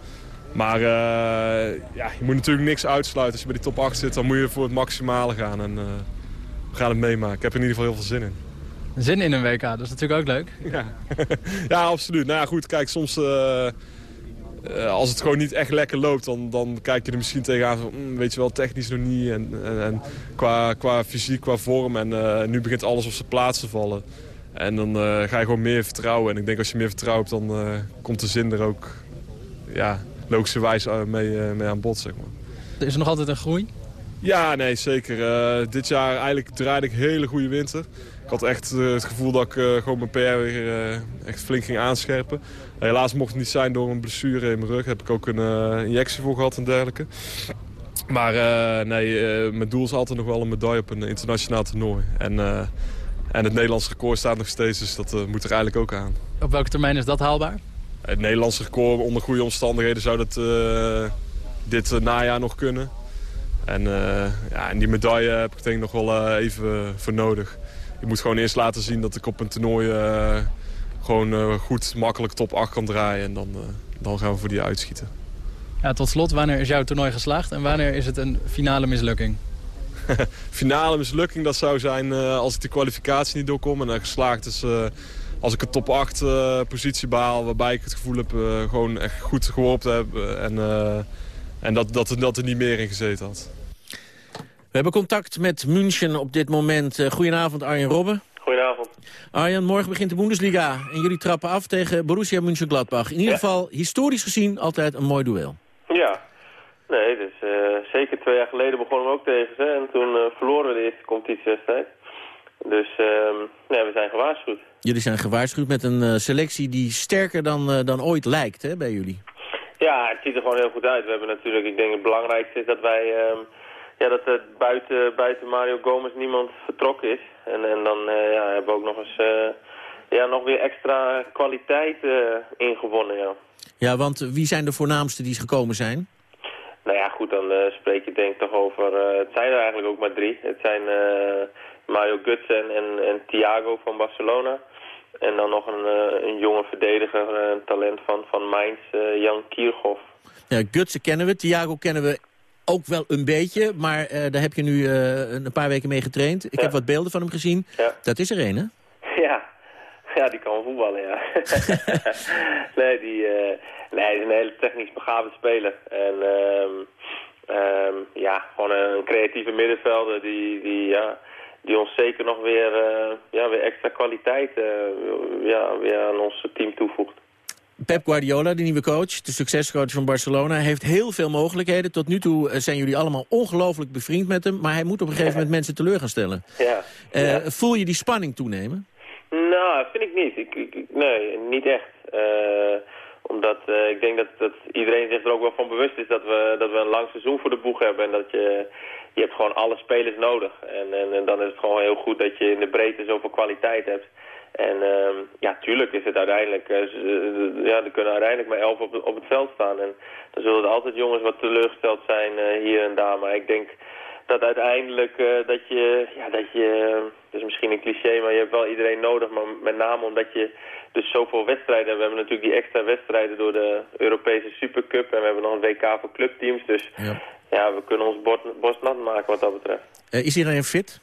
Maar eh, ja, je moet natuurlijk niks uitsluiten. Als je bij die top 8 zit, dan moet je voor het maximale gaan. En eh, we gaan het meemaken. Ik heb er in ieder geval heel veel zin in. Zin in een WK, dat is natuurlijk ook leuk. Ja, ja absoluut. Nou ja, goed, kijk, soms... eh, als het gewoon niet echt lekker loopt, dan, dan kijk je er misschien tegenaan van, "Mm, weet je wel, technisch nog niet. En, en, en qua, qua fysiek, qua vorm. En eh, nu begint alles op zijn plaats te vallen. En dan eh, ga je gewoon meer vertrouwen. En ik denk als je meer vertrouwt, dan komt de zin er ook ja, logischerwijs mee, mee aan bod, zeg maar. Is er nog altijd een groei? Ja, nee, zeker. Dit jaar eigenlijk draaide ik een hele goede winter. Ik had echt het gevoel dat ik gewoon mijn PR weer echt flink ging aanscherpen. Helaas mocht het niet zijn door een blessure in mijn rug. Heb ik ook een eh, injectie voor gehad en dergelijke. Maar eh, nee, eh, mijn doel is altijd nog wel een medaille op een internationaal toernooi. En, en het Nederlandse record staat nog steeds, dus dat moet er eigenlijk ook aan. Op welke termijn is dat haalbaar? Het Nederlandse record onder goede omstandigheden zou dat dit najaar nog kunnen. En, ja, en die medaille heb ik denk ik nog wel even voor nodig. Ik moet gewoon eerst laten zien dat ik op een toernooi gewoon eh, goed, makkelijk top 8 kan draaien. En dan, eh, dan gaan we voor die uitschieten. Ja, tot slot, wanneer is jouw toernooi geslaagd en wanneer is het een finale mislukking? Finale mislukking, dat zou zijn eh, als ik de kwalificatie niet doorkom. En geslaagd is eh, als ik een top 8 eh, positie behaal. Waarbij ik het gevoel heb eh, gewoon echt goed geworpen te hebben. En, eh, en dat, dat, er- dat er niet meer in gezeten had. We hebben contact met München op dit moment. Goedenavond Arjen Robben. Goedenavond. Arjen, morgen begint de Bundesliga en jullie trappen af tegen Borussia Mönchengladbach. In ieder geval, historisch gezien, altijd een mooi duel. Ja, nee, dus zeker twee jaar geleden begonnen we ook tegen ze. En toen eh, verloren we de eerste competitiewedstrijd. Dus ehm, nee, we zijn gewaarschuwd. Jullie zijn gewaarschuwd met een eh, selectie die sterker dan, dan ooit lijkt hè, bij jullie. Ja, het ziet er gewoon heel goed uit. We hebben natuurlijk, ik denk het belangrijkste is dat wij, ehm, ja, dat er buiten, buiten Mario Gomez niemand vertrokken is. En, en dan eh, ja, hebben we ook nog eens, eh, ja, nog weer extra kwaliteit eh, ingewonnen, ja. Ja, want wie zijn de voornaamste die gekomen zijn? Nou ja, goed, dan spreek je denk ik toch over... het zijn er eigenlijk ook maar drie. Het zijn Mario Götze en, en, Thiago van Barcelona. En dan nog een, een jonge verdediger, een talent van, van Mainz, Jan Kierhoff. Ja, Gutsen kennen we, Thiago kennen we ook wel een beetje. Maar eh, daar heb je nu eh, een paar weken mee getraind. Ik heb wat beelden van hem gezien. Ja. Dat is er een, hè? Ja, ja die kan voetballen, ja. nee, die, eh, nee, hij is een hele technisch begaafde speler. En ehm, ehm, ja, gewoon een creatieve middenvelder die, die, ja, die ons zeker nog weer, ja, weer extra kwaliteit ja, weer aan ons team toevoegt. Pep Guardiola, de nieuwe coach, de succescoach van Barcelona... heeft heel veel mogelijkheden. Tot nu toe eh, zijn jullie allemaal ongelooflijk bevriend met hem... maar hij moet op een gegeven moment mensen teleur gaan stellen. Ja. Eh, Voel je die spanning toenemen? Nou, vind ik niet. Ik, ik- nee, niet echt. Eh, omdat ik denk dat, dat iedereen zich er ook wel van bewust is dat we, dat we een lang seizoen voor de boeg hebben. En dat je, je hebt gewoon alle spelers nodig. En, en, en dan is het gewoon heel goed dat je in de breedte zoveel kwaliteit hebt. En ehm, ja, tuurlijk is het uiteindelijk, eh, ja, er kunnen uiteindelijk maar elf op, het- op het veld staan. En dan zullen er altijd jongens wat teleurgesteld zijn eh, hier en daar. Maar ik denk dat uiteindelijk eh, dat je, ja, dat je, dat is misschien een cliché, maar je hebt wel iedereen nodig. Maar met name omdat je dus zoveel wedstrijden hebt. We hebben natuurlijk die extra wedstrijden door de Europese Supercup. En we hebben nog een WK voor clubteams. Dus ja, we kunnen ons bord, borst nat maken wat dat betreft. Is iedereen fit?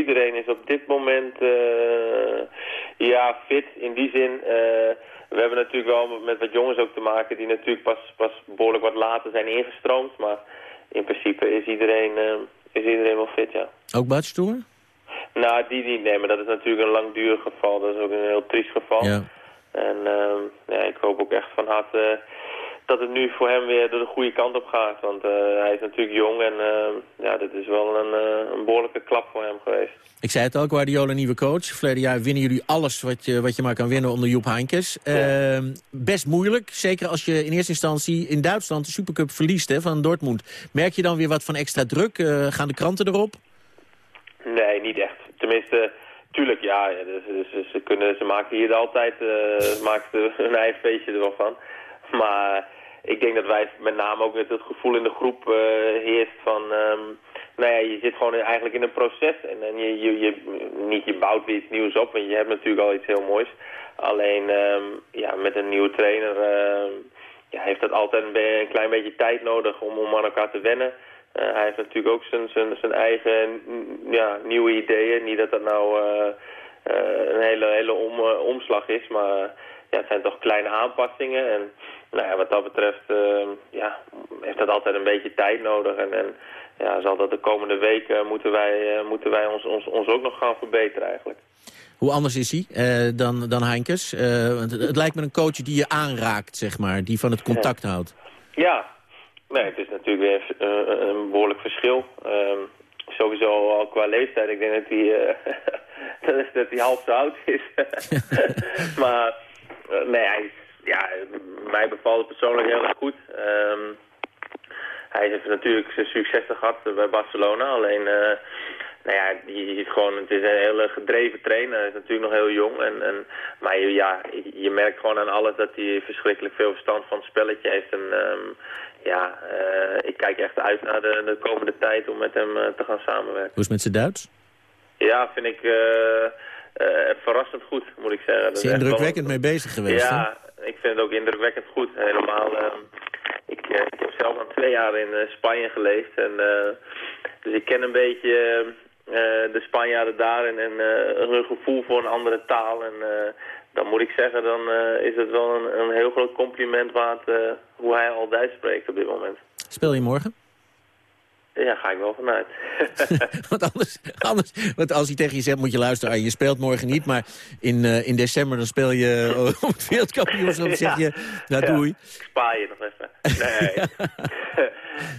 Iedereen is op dit moment eh, ja, fit in die zin. eh, we hebben natuurlijk wel met wat jongens ook te maken die natuurlijk pas, pas behoorlijk wat later zijn ingestroomd. Maar in principe is iedereen, eh, is iedereen wel fit, ja. Ook Badstoer? Nou, die niet. Nee, maar dat is natuurlijk een langdurig geval. Dat is ook een heel triest geval. Ja. En ja, ik hoop ook echt van harte dat het nu voor hem weer de goede kant op gaat. Want eh, hij is natuurlijk jong en ehm, ja, dit is wel een, eh, een behoorlijke klap voor hem geweest. Ik zei het al, Guardiola nieuwe coach. Verleden jaar winnen jullie alles wat je, wat je maar kan winnen onder Joep Heinkes. Ehm, best moeilijk, zeker als je in eerste instantie in Duitsland de Supercup verliest hè, van Dortmund. Merk je dan weer wat van extra druk? Gaan de kranten erop? Nee, niet echt. Tenminste, tuurlijk ja. dus, dus- dus ze, kunnen, ze maken hier altijd maken hun eigen feestje er wel van. Maar ik denk dat wij met name ook met het gevoel in de groep eh, heerst van... ehm, nou ja, je zit gewoon eigenlijk in een proces. En, en je, je, niet je bouwt weer iets nieuws op, want je hebt natuurlijk al iets heel moois. Alleen ja, ja, met een nieuwe trainer ehm, ja, heeft dat altijd een, klein beetje tijd nodig om, om aan elkaar te wennen. Eh, hij heeft natuurlijk ook zijn, zijn, zijn eigen ja, nieuwe ideeën. Niet dat dat nou eh, een hele, hele om, omslag is, maar ja, het zijn toch kleine aanpassingen. En nou ja, wat dat betreft eh, ja, heeft dat altijd een beetje tijd nodig. En, en ja, zal dat de komende weken moeten wij, eh, moeten wij ons, ons, ons ook nog gaan verbeteren eigenlijk. Hoe anders is hij eh, dan, dan Heinkes? Eh, want het, het lijkt me een coach die je aanraakt, zeg maar. Die van het contact houdt. Ja, nee, het is natuurlijk weer een, een, behoorlijk verschil. Ehm, sowieso al qua leeftijd. Ik denk dat hij, dat hij half zo oud is. maar nee, hij is, ja, mij bevalt het persoonlijk heel erg goed. Ehm, hij heeft natuurlijk zijn successen gehad bij Barcelona. Alleen, eh, nou ja, je ziet gewoon, het is een hele gedreven trainer. Hij is natuurlijk nog heel jong. En, en, maar je, ja, je merkt gewoon aan alles dat hij verschrikkelijk veel verstand van het spelletje heeft. En ehm, ja, eh, ik kijk echt uit naar de, de komende tijd om met hem eh, te gaan samenwerken. Hoe is het met zijn Duits? Ja, vind ik verrassend goed, moet ik zeggen. Dat Is hij wel indrukwekkend mee bezig geweest, hè? ja, ik vind het ook indrukwekkend goed. Helemaal. ehm, ik, eh, ik heb zelf al twee jaar in eh, Spanje geleefd. En, eh, dus ik ken een beetje de Spanjaarden daar en, en hun gevoel voor een andere taal. En dan moet ik zeggen, dan is het wel een, een heel groot compliment waard hoe hij al Duits spreekt op dit moment. Speel je morgen? Ja, ga ik wel vanuit. want, anders, anders, want als hij tegen je zegt, moet je luisteren. je speelt morgen niet, maar in, eh, in december dan speel je op het wereldkampioenschap. Dan zeg je, nou Ja. doei. Ik spaar je nog even. Nee,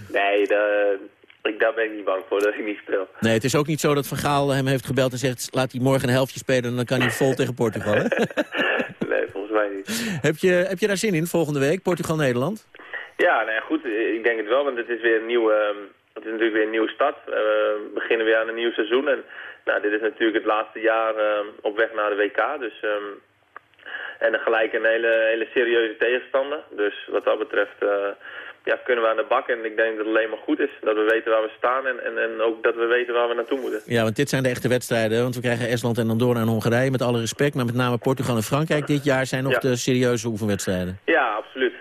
nee de, ik, daar ben ik niet bang voor, dat ik niet speel. Nee, het is ook niet zo dat Van Gaal hem heeft gebeld en zegt... laat hij morgen een helftje spelen en dan kan hij vol tegen Portugal, hè? nee, volgens mij niet. Heb je, heb je daar zin in volgende week, Portugal-Nederland? Ja, nou ja, goed, ik denk het wel, want het is weer een nieuwe... ehm, het is natuurlijk weer een nieuwe start. Eh, we beginnen weer aan een nieuw seizoen. En nou, dit is natuurlijk het laatste jaar ehm, op weg naar de WK. Dus, ehm, en gelijk een hele, hele serieuze tegenstander. Dus wat dat betreft eh, ja, kunnen we aan de bak. En ik denk dat het alleen maar goed is. Dat we weten waar we staan en, en, en ook dat we weten waar we naartoe moeten. Ja, want dit zijn de echte wedstrijden. Want we krijgen Estland en Andorra en Hongarije, met alle respect. Maar met name Portugal en Frankrijk dit jaar zijn nog Ja. de serieuze oefenwedstrijden. Ja, absoluut.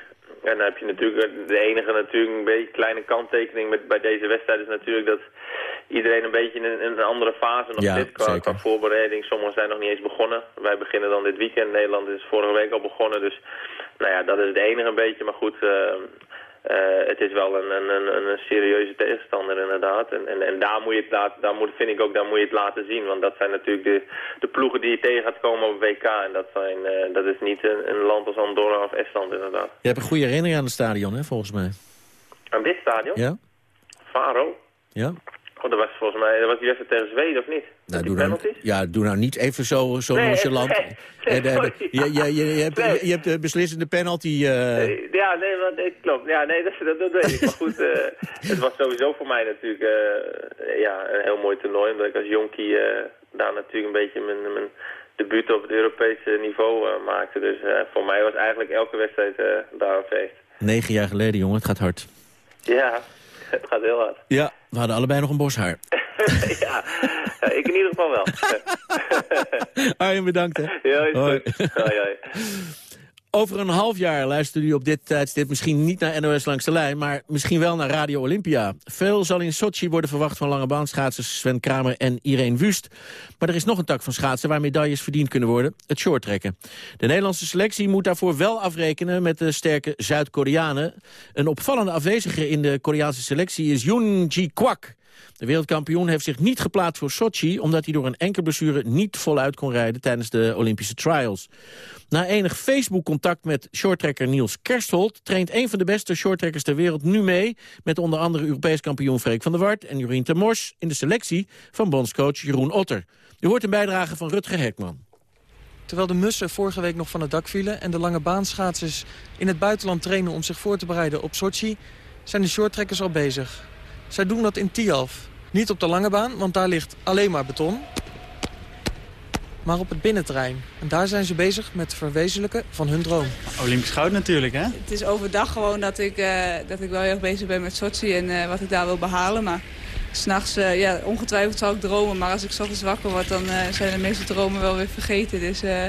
En dan heb je natuurlijk, de enige natuurlijk een beetje kleine kanttekening met, bij deze wedstrijd is natuurlijk dat iedereen een beetje in een, in een andere fase nog Ja, zit qua, qua voorbereiding. Sommigen zijn nog niet eens begonnen. Wij beginnen dan dit weekend. Nederland is vorige week al begonnen. Dus nou ja, dat is het enige een beetje. Maar goed, eh, eh, het is wel een, een, een, een serieuze tegenstander inderdaad. En, en, en daar moet je het laten, daar moet, vind ik ook, daar moet je het laten zien. Want dat zijn natuurlijk de, de ploegen die je tegen gaat komen op WK. En dat, zijn, eh, dat is niet een, een land als Andorra of Estland inderdaad. Je hebt een goede herinnering aan het stadion, hè, volgens mij. Aan dit stadion? Ja? Faro? Ja? Oh, dat was volgens mij dat was die wedstrijd tegen Zweden, of niet? Nou, doe nou, ja, doe nou niet even zo, zo Nee, nonchalant. nee, Eh, je, je, je, je hebt, je hebt de beslissende penalty... eh, Ja, nee, maar, nee, klopt. Ja, nee, dat, dat, dat weet ik. Maar goed, eh, het was sowieso voor mij natuurlijk ja, een heel mooi toernooi. Omdat ik als jonkie daar natuurlijk een beetje mijn, mijn debuut op het Europese niveau maakte. Dus voor mij was eigenlijk elke wedstrijd daar een feest. Negen jaar geleden, jongen, het gaat hard. Ja, het gaat heel hard. Ja, we hadden allebei nog een boshaar. ja, ja, ik in ieder geval wel. Arjen, bedankt, hè. Ja, is Hoi. goed. Hoi, hoi. Over een half jaar luisteren u op dit tijdstip misschien niet naar NOS Langs de Lijn... maar misschien wel naar Radio Olympia. Veel zal in Sochi worden verwacht van lange baanschaatsers Sven Kramer en Irene Wust. Maar er is nog een tak van schaatsen waar medailles verdiend kunnen worden. Het shorttrekken. De Nederlandse selectie moet daarvoor wel afrekenen met de sterke Zuid-Koreanen. Een opvallende afwezige in de Koreaanse selectie is Yoon Ji Kwak. De wereldkampioen heeft zich niet geplaatst voor Sochi... omdat hij door een enkele blessure niet voluit kon rijden tijdens de Olympische trials. Na enig Facebook-contact met shorttrekker Niels Kerstholt... traint een van de beste shorttrekkers ter wereld nu mee... met onder andere Europees kampioen Freek van der Wart en Jorien Termors... in de selectie van bondscoach Jeroen Otter. U hoort een bijdrage van Rutger Hekman. Terwijl de mussen vorige week nog van het dak vielen... en de lange baanschaatsers in het buitenland trainen om zich voor te bereiden op Sochi... zijn de shorttrekkers al bezig. Zij doen dat in Tialf. Niet op de lange baan, want daar ligt alleen maar beton. Maar op het binnenterrein. En daar zijn ze bezig met het verwezenlijken van hun droom. Olympisch goud natuurlijk, hè? Het is overdag gewoon dat ik, eh, dat ik wel heel erg bezig ben met Sochi en eh, wat ik daar wil behalen. Maar s'nachts, uh, ja, ongetwijfeld zal ik dromen. Maar als ik ochtends wakker word, dan uh, zijn de meeste dromen wel weer vergeten. Dus uh,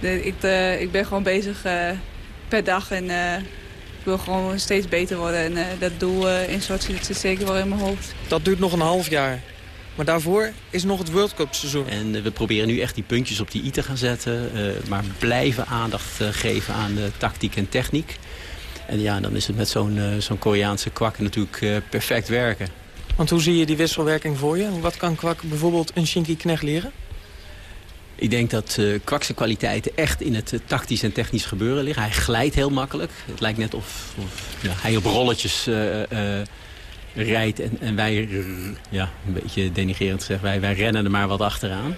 de, ik, ik ben gewoon bezig uh, per dag en ik wil gewoon steeds beter worden. En dat doel in Sochi zit zeker wel in mijn hoofd. Dat duurt nog een half jaar. Maar daarvoor is nog het World Cup seizoen. En we proberen nu echt die puntjes op die i te gaan zetten. Uh, maar blijven aandacht uh, geven aan de tactiek en techniek. En ja, dan is het met zo'n uh, zo'n Koreaanse kwak natuurlijk perfect werken. Want hoe zie je die wisselwerking voor je? Wat kan kwak bijvoorbeeld een Shinky Knecht leren? Ik denk dat uh, Kwakse kwaliteiten echt in het uh, tactisch en technisch gebeuren liggen. Hij glijdt heel makkelijk. Het lijkt net of, of ja, hij op rolletjes uh, rijdt en, en, wij, ja, een beetje denigerend gezegd, wij, wij rennen er maar wat achteraan.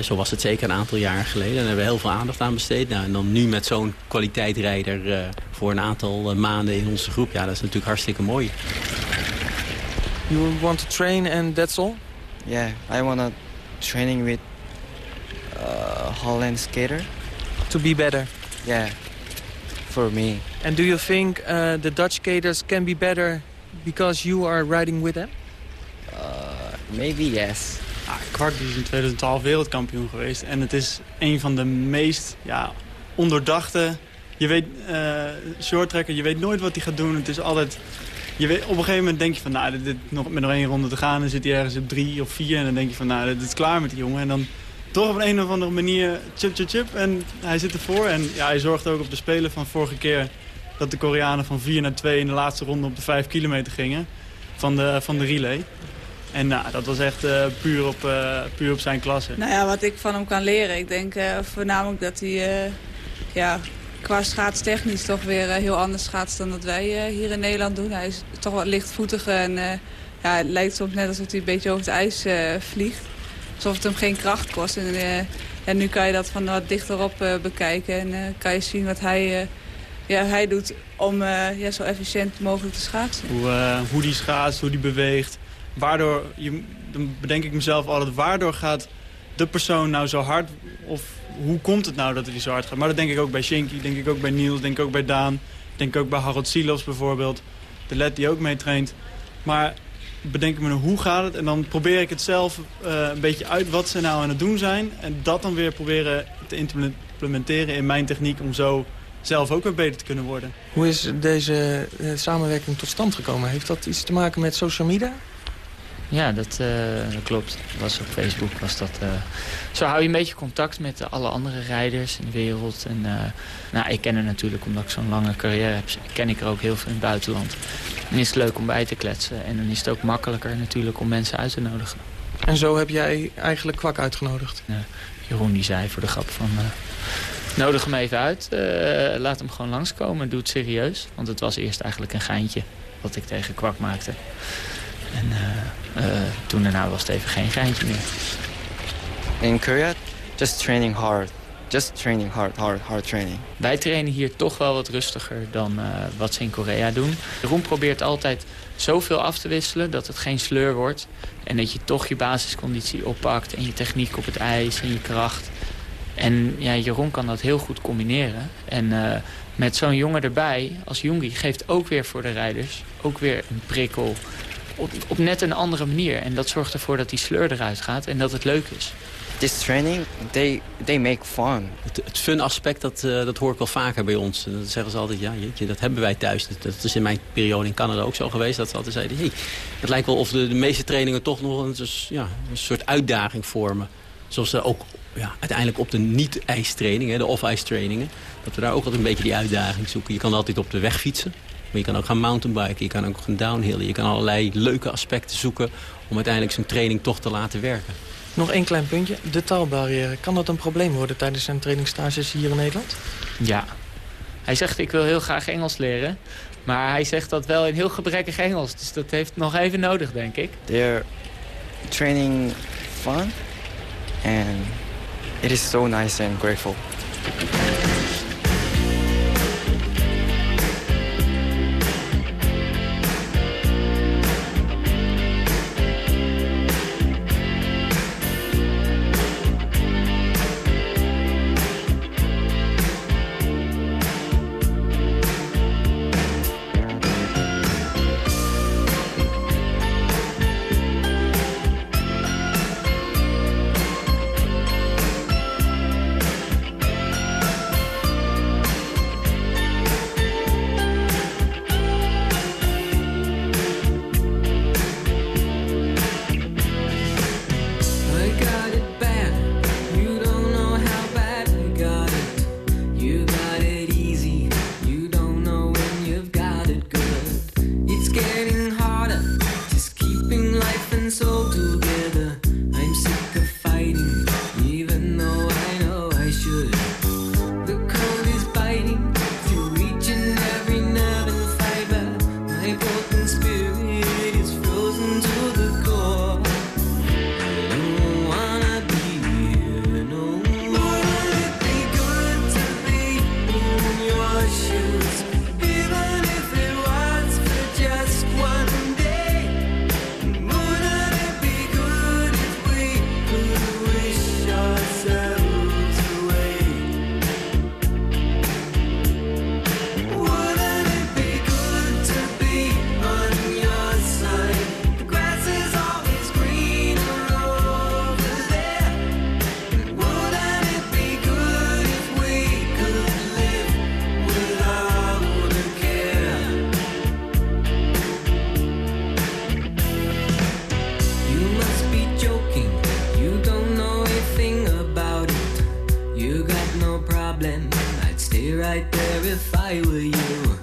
Zo was het zeker een aantal jaar geleden. En daar hebben we heel veel aandacht aan besteed. Nou, en dan nu met zo'n kwaliteitrijder uh, voor een aantal uh, maanden in onze groep. Ja, dat is natuurlijk hartstikke mooi. You want to train and that's all? Yeah, I want to training with Holland skater. To be better? Yeah, for me. And do you think uh, the Dutch skaters can be better because you are riding with them? Uh, maybe yes. Ah, Kwak is in 2012 wereldkampioen geweest. En het is een van de meest ja, ondoordachte... Je weet, uh, shorttrekker, je weet nooit wat hij gaat doen. Het is altijd... Je weet, op een gegeven moment denk je van, nou, dit, dit, nog, met nog één ronde te gaan... dan zit hij ergens op drie of vier en dan denk je van, nou, dit is klaar met die jongen. En dan toch op een of andere manier chip, chip, chip. En hij zit ervoor. En ja, hij zorgt ook op de Spelen van vorige keer... dat de Koreanen van 4 naar 2 in de laatste ronde op de 5 kilometer gingen. Van de, van de relay. En nou, dat was echt uh, puur, op, uh, puur op zijn klasse. Nou ja, wat ik van hem kan leren. Ik denk uh, voornamelijk dat hij ja, qua schaatstechnisch toch weer heel anders schaatst dan dat wij hier in Nederland doen. Hij is toch wat lichtvoetiger en ja, het lijkt soms net alsof hij een beetje over het ijs eh, vliegt. Alsof het hem geen kracht kost. En, eh, en nu kan je dat van wat dichterop eh, bekijken. En eh, kan je zien wat hij, ja, hij doet om ja, zo efficiënt mogelijk te schaatsen. Hoe, hoe die schaatst, hoe die beweegt. Waardoor, je, dan bedenk ik mezelf altijd, waardoor gaat de persoon nou zo hard? Of hoe komt het nou dat hij zo hard gaat? Maar dat denk ik ook bij Shinky, denk ik ook bij Niels, denk ik ook bij Daan. Denk ook bij Harold Silos bijvoorbeeld. De led die ook meetraint. Maar bedenk ik me, hoe gaat het? En dan probeer ik het zelf eh, een beetje uit wat ze nou aan het doen zijn. En dat dan weer proberen te implementeren in mijn techniek om zo zelf ook weer beter te kunnen worden. Hoe is deze eh, samenwerking tot stand gekomen? Heeft dat iets te maken met social media? Ja, dat, eh, dat klopt. Was op Facebook was dat. eh, Zo hou je een beetje contact met alle andere rijders in de wereld. En, eh, nou, ik ken er natuurlijk, omdat ik zo'n lange carrière heb, ken ik er ook heel veel in het buitenland. En is het leuk om bij te kletsen. En dan is het ook makkelijker natuurlijk om mensen uit te nodigen. En zo heb jij eigenlijk kwak uitgenodigd? Jeroen die zei voor de grap van... nodig hem even uit, laat hem gewoon langskomen, doe het serieus. Want het was eerst eigenlijk een geintje wat ik tegen kwak maakte. En eh, eh, toen daarna was het even geen geintje meer. In Korea, just training hard. Just training hard, hard, hard training. Wij trainen hier toch wel wat rustiger dan eh, wat ze in Korea doen. Jeroen probeert altijd zoveel af te wisselen dat het geen sleur wordt. En dat je toch je basisconditie oppakt en je techniek op het ijs en je kracht. En ja, Jeroen kan dat heel goed combineren. En met zo'n jongen erbij, als Jongi, geeft ook weer voor de rijders ook weer een prikkel. Op, op net een andere manier. En dat zorgt ervoor dat die sleur eruit gaat en dat het leuk is. This training, they, they make fun. Het, het fun aspect, dat, eh, dat hoor ik wel vaker bij ons. En dan zeggen ze altijd, ja, jeetje, dat hebben wij thuis. Dat, dat is in mijn periode in Canada ook zo geweest. Dat ze altijd zeiden, hey, het lijkt wel of de, de meeste trainingen toch nog een, dus, ja, een soort uitdaging vormen. Zoals ze ook ja, uiteindelijk op de niet-ijstrainingen, de off-ijstrainingen... dat we daar ook altijd een beetje die uitdaging zoeken. Je kan altijd op de weg fietsen. Maar je kan ook gaan mountainbiken, je kan ook gaan downhillen. Je kan allerlei leuke aspecten zoeken om uiteindelijk zo'n training toch te laten werken. Nog één klein puntje. De taalbarrière. Kan dat een probleem worden tijdens zijn trainingstages hier in Nederland? Ja. Hij zegt, ik wil heel graag Engels leren. Maar hij zegt dat wel in heel gebrekkig Engels. Dus dat heeft nog even nodig, denk ik. They're training fun. And it is so nice and grateful. If I were you.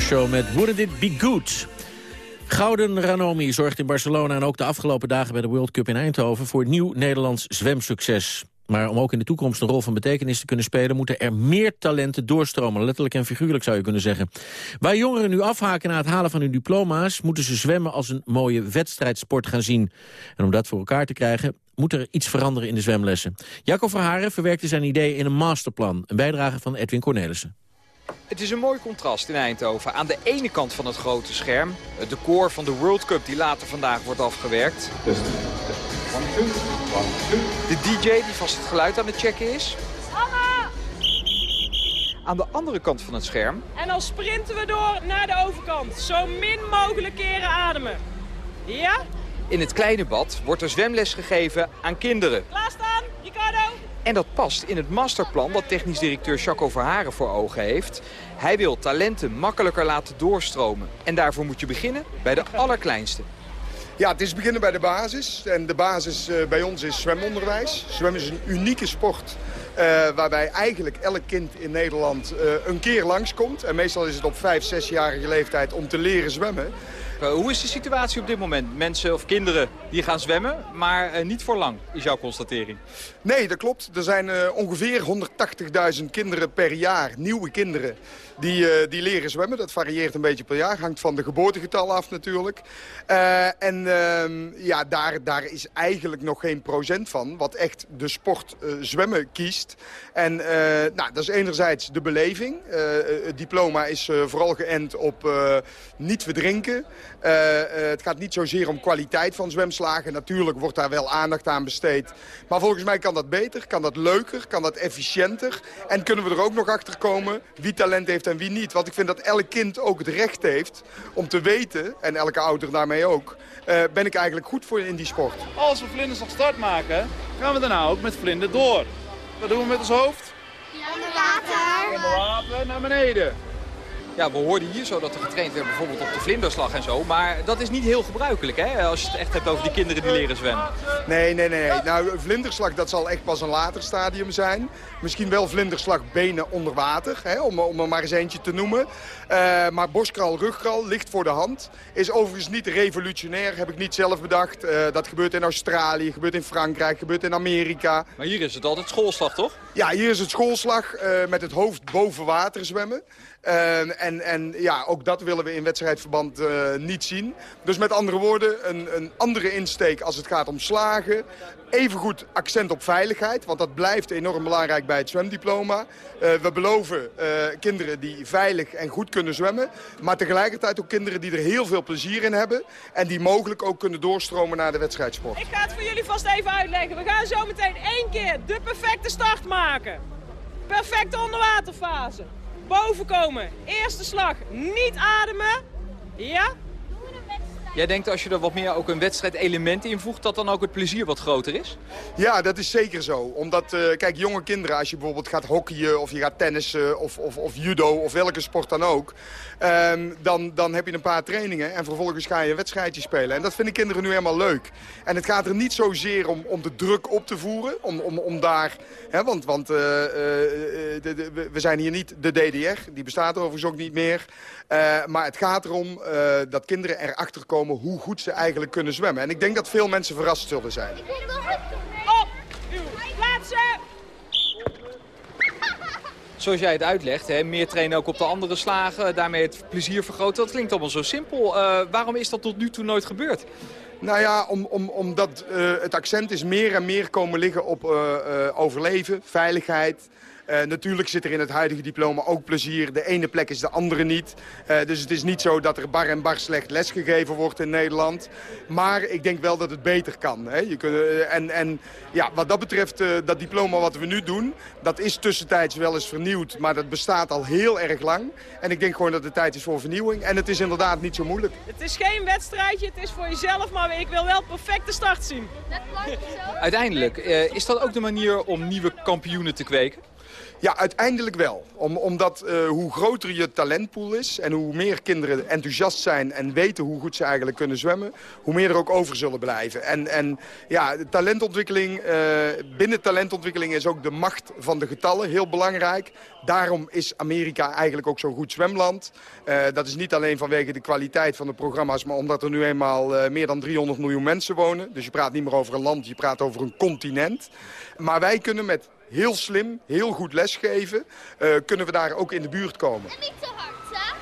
Kershaw met Wouldn't It Be Good? Gouden Ranomi zorgt in Barcelona en ook de afgelopen dagen bij de World Cup in Eindhoven voor nieuw Nederlands zwemsucces. Maar om ook in de toekomst een rol van betekenis te kunnen spelen... moeten er meer talenten doorstromen, letterlijk en figuurlijk zou je kunnen zeggen. Waar jongeren nu afhaken na het halen van hun diploma's... moeten ze zwemmen als een mooie wedstrijdsport gaan zien. En om dat voor elkaar te krijgen moet er iets veranderen in de zwemlessen. Jacco Verharen verwerkte zijn idee in een masterplan. Een bijdrage van Edwin Cornelissen. Het is een mooi contrast in Eindhoven. Aan de ene kant van het grote scherm, het decor van de World Cup die later vandaag wordt afgewerkt. De DJ die vast het geluid aan het checken is. Aan de andere kant van het scherm En dan sprinten we door naar de overkant. Zo min mogelijk keren ademen. Ja? In het kleine bad wordt er zwemles gegeven aan kinderen. Klaarstaan, Ricardo. En dat past in het masterplan dat technisch directeur Jaco Verharen voor ogen heeft. Hij wil talenten makkelijker laten doorstromen. En daarvoor moet je beginnen bij de allerkleinste. Ja, het is beginnen bij de basis. En de basis uh, bij ons is zwemonderwijs. Zwemmen is een unieke sport waarbij eigenlijk elk kind in Nederland uh, een keer langskomt. En meestal is het op 5, 6-jarige leeftijd om te leren zwemmen. hoe is de situatie op dit moment? Mensen of kinderen die gaan zwemmen, maar niet voor lang, is jouw constatering? Nee, dat klopt. Er zijn ongeveer 180.000 kinderen per jaar, nieuwe kinderen, die, uh, die leren zwemmen. Dat varieert een beetje per jaar. Hangt van de geboortegetal af natuurlijk. Uh, en uh, ja, daar, daar is eigenlijk nog geen procent van wat echt de sport zwemmen kiest. En nou, dat is enerzijds de beleving. het diploma is vooral geënt op niet verdrinken. het gaat niet zozeer om kwaliteit van zwemslagen. Natuurlijk wordt daar wel aandacht aan besteed. Maar volgens mij kan dat beter, kan dat leuker, kan dat efficiënter. En kunnen we er ook nog achter komen wie talent heeft en wie niet. Want ik vind dat elk kind ook het recht heeft om te weten, en elke ouder daarmee ook... Ben ik eigenlijk goed voor in die sport. Als we vlinders nog start maken, gaan we daarna ook met vlinder door. Wat doen we met ons hoofd? Onder water. Onder water naar beneden. Ja, we hoorden hier zo dat er getraind werd bijvoorbeeld op de vlinderslag en zo. Maar dat is niet heel gebruikelijk, hè? Als je het echt hebt over die kinderen die leren zwemmen. Nee, nee, nee. Nou, vlinderslag, dat zal echt pas een later stadium zijn. Misschien wel vlinderslag benen onder water, hè? Om, om er maar eens eentje te noemen. Uh, maar boskral, ruggral ligt voor de hand. Is overigens niet revolutionair, heb ik niet zelf bedacht. Uh, dat gebeurt in Australië, gebeurt in Frankrijk, gebeurt in Amerika. Maar hier is het altijd schoolslag, toch? Ja, hier is het schoolslag uh, met het hoofd boven water zwemmen. Uh, en, en ja, ook dat willen we in wedstrijdverband uh, niet zien. Dus met andere woorden, een, een andere insteek als het gaat om slagen. Evengoed accent op veiligheid, want dat blijft enorm belangrijk bij het zwemdiploma. Uh, we beloven kinderen die veilig en goed kunnen zwemmen. Maar tegelijkertijd ook kinderen die er heel veel plezier in hebben. En die mogelijk ook kunnen doorstromen naar de wedstrijdsport. Ik ga het voor jullie vast even uitleggen. We gaan zo meteen één keer de perfecte start maken. Perfecte onderwaterfase boven komen. Eerste slag, niet ademen. Ja? Jij denkt als je er wat meer ook een wedstrijdelement in voegt... dat dan ook het plezier wat groter is? Ja, dat is zeker zo. Omdat, uh, kijk, jonge kinderen, als je bijvoorbeeld gaat hockeyen... of je gaat tennissen of, of, of judo of welke sport dan ook... Um, dan, dan heb je een paar trainingen en vervolgens ga je een wedstrijdje spelen. En dat vinden kinderen nu helemaal leuk. En het gaat er niet zozeer om, om de druk op te voeren. Om, om, om daar, hè, want, want de, de, we zijn hier niet de DDR. Die bestaat overigens ook niet meer. Maar het gaat erom dat kinderen erachter komen hoe goed ze eigenlijk kunnen zwemmen. En ik denk dat veel mensen verrast zullen zijn. Op plaatsen! Zoals jij het uitlegt, hè, meer trainen ook op de andere slagen, daarmee het plezier vergroten. Dat klinkt allemaal zo simpel. Uh, waarom is dat tot nu toe nooit gebeurd? Nou ja, om, om, omdat uh, het accent is meer en meer komen liggen op uh, overleven, veiligheid... Uh, natuurlijk zit er in het huidige diploma ook plezier. De ene plek is de andere niet. Uh, dus het is niet zo dat er bar en bar slecht lesgegeven wordt in Nederland. Maar ik denk wel dat het beter kan. Hè? Je kunt, uh, en, en ja, wat dat betreft, dat diploma wat we nu doen... dat is tussentijds wel eens vernieuwd. Maar dat bestaat al heel erg lang. En ik denk gewoon dat het tijd is voor vernieuwing. En het is inderdaad niet zo moeilijk. Het is geen wedstrijdje, het is voor jezelf. Maar ik wil wel perfecte start zien. Uiteindelijk, is dat ook de manier om nieuwe kampioenen te kweken? Ja, uiteindelijk wel. Om, omdat uh, hoe groter je talentpool is en hoe meer kinderen enthousiast zijn en weten hoe goed ze eigenlijk kunnen zwemmen, hoe meer er ook over zullen blijven. En, en ja, talentontwikkeling, uh, binnen talentontwikkeling is ook de macht van de getallen heel belangrijk. Daarom is Amerika eigenlijk ook zo'n goed zwemland. Uh, dat is niet alleen vanwege de kwaliteit van de programma's, maar omdat er nu eenmaal meer dan 300 miljoen mensen wonen. Dus je praat niet meer over een land, je praat over een continent. Maar wij kunnen met heel slim, heel goed lesgeven, uh, kunnen we daar ook in de buurt komen. En niet te hard, hè?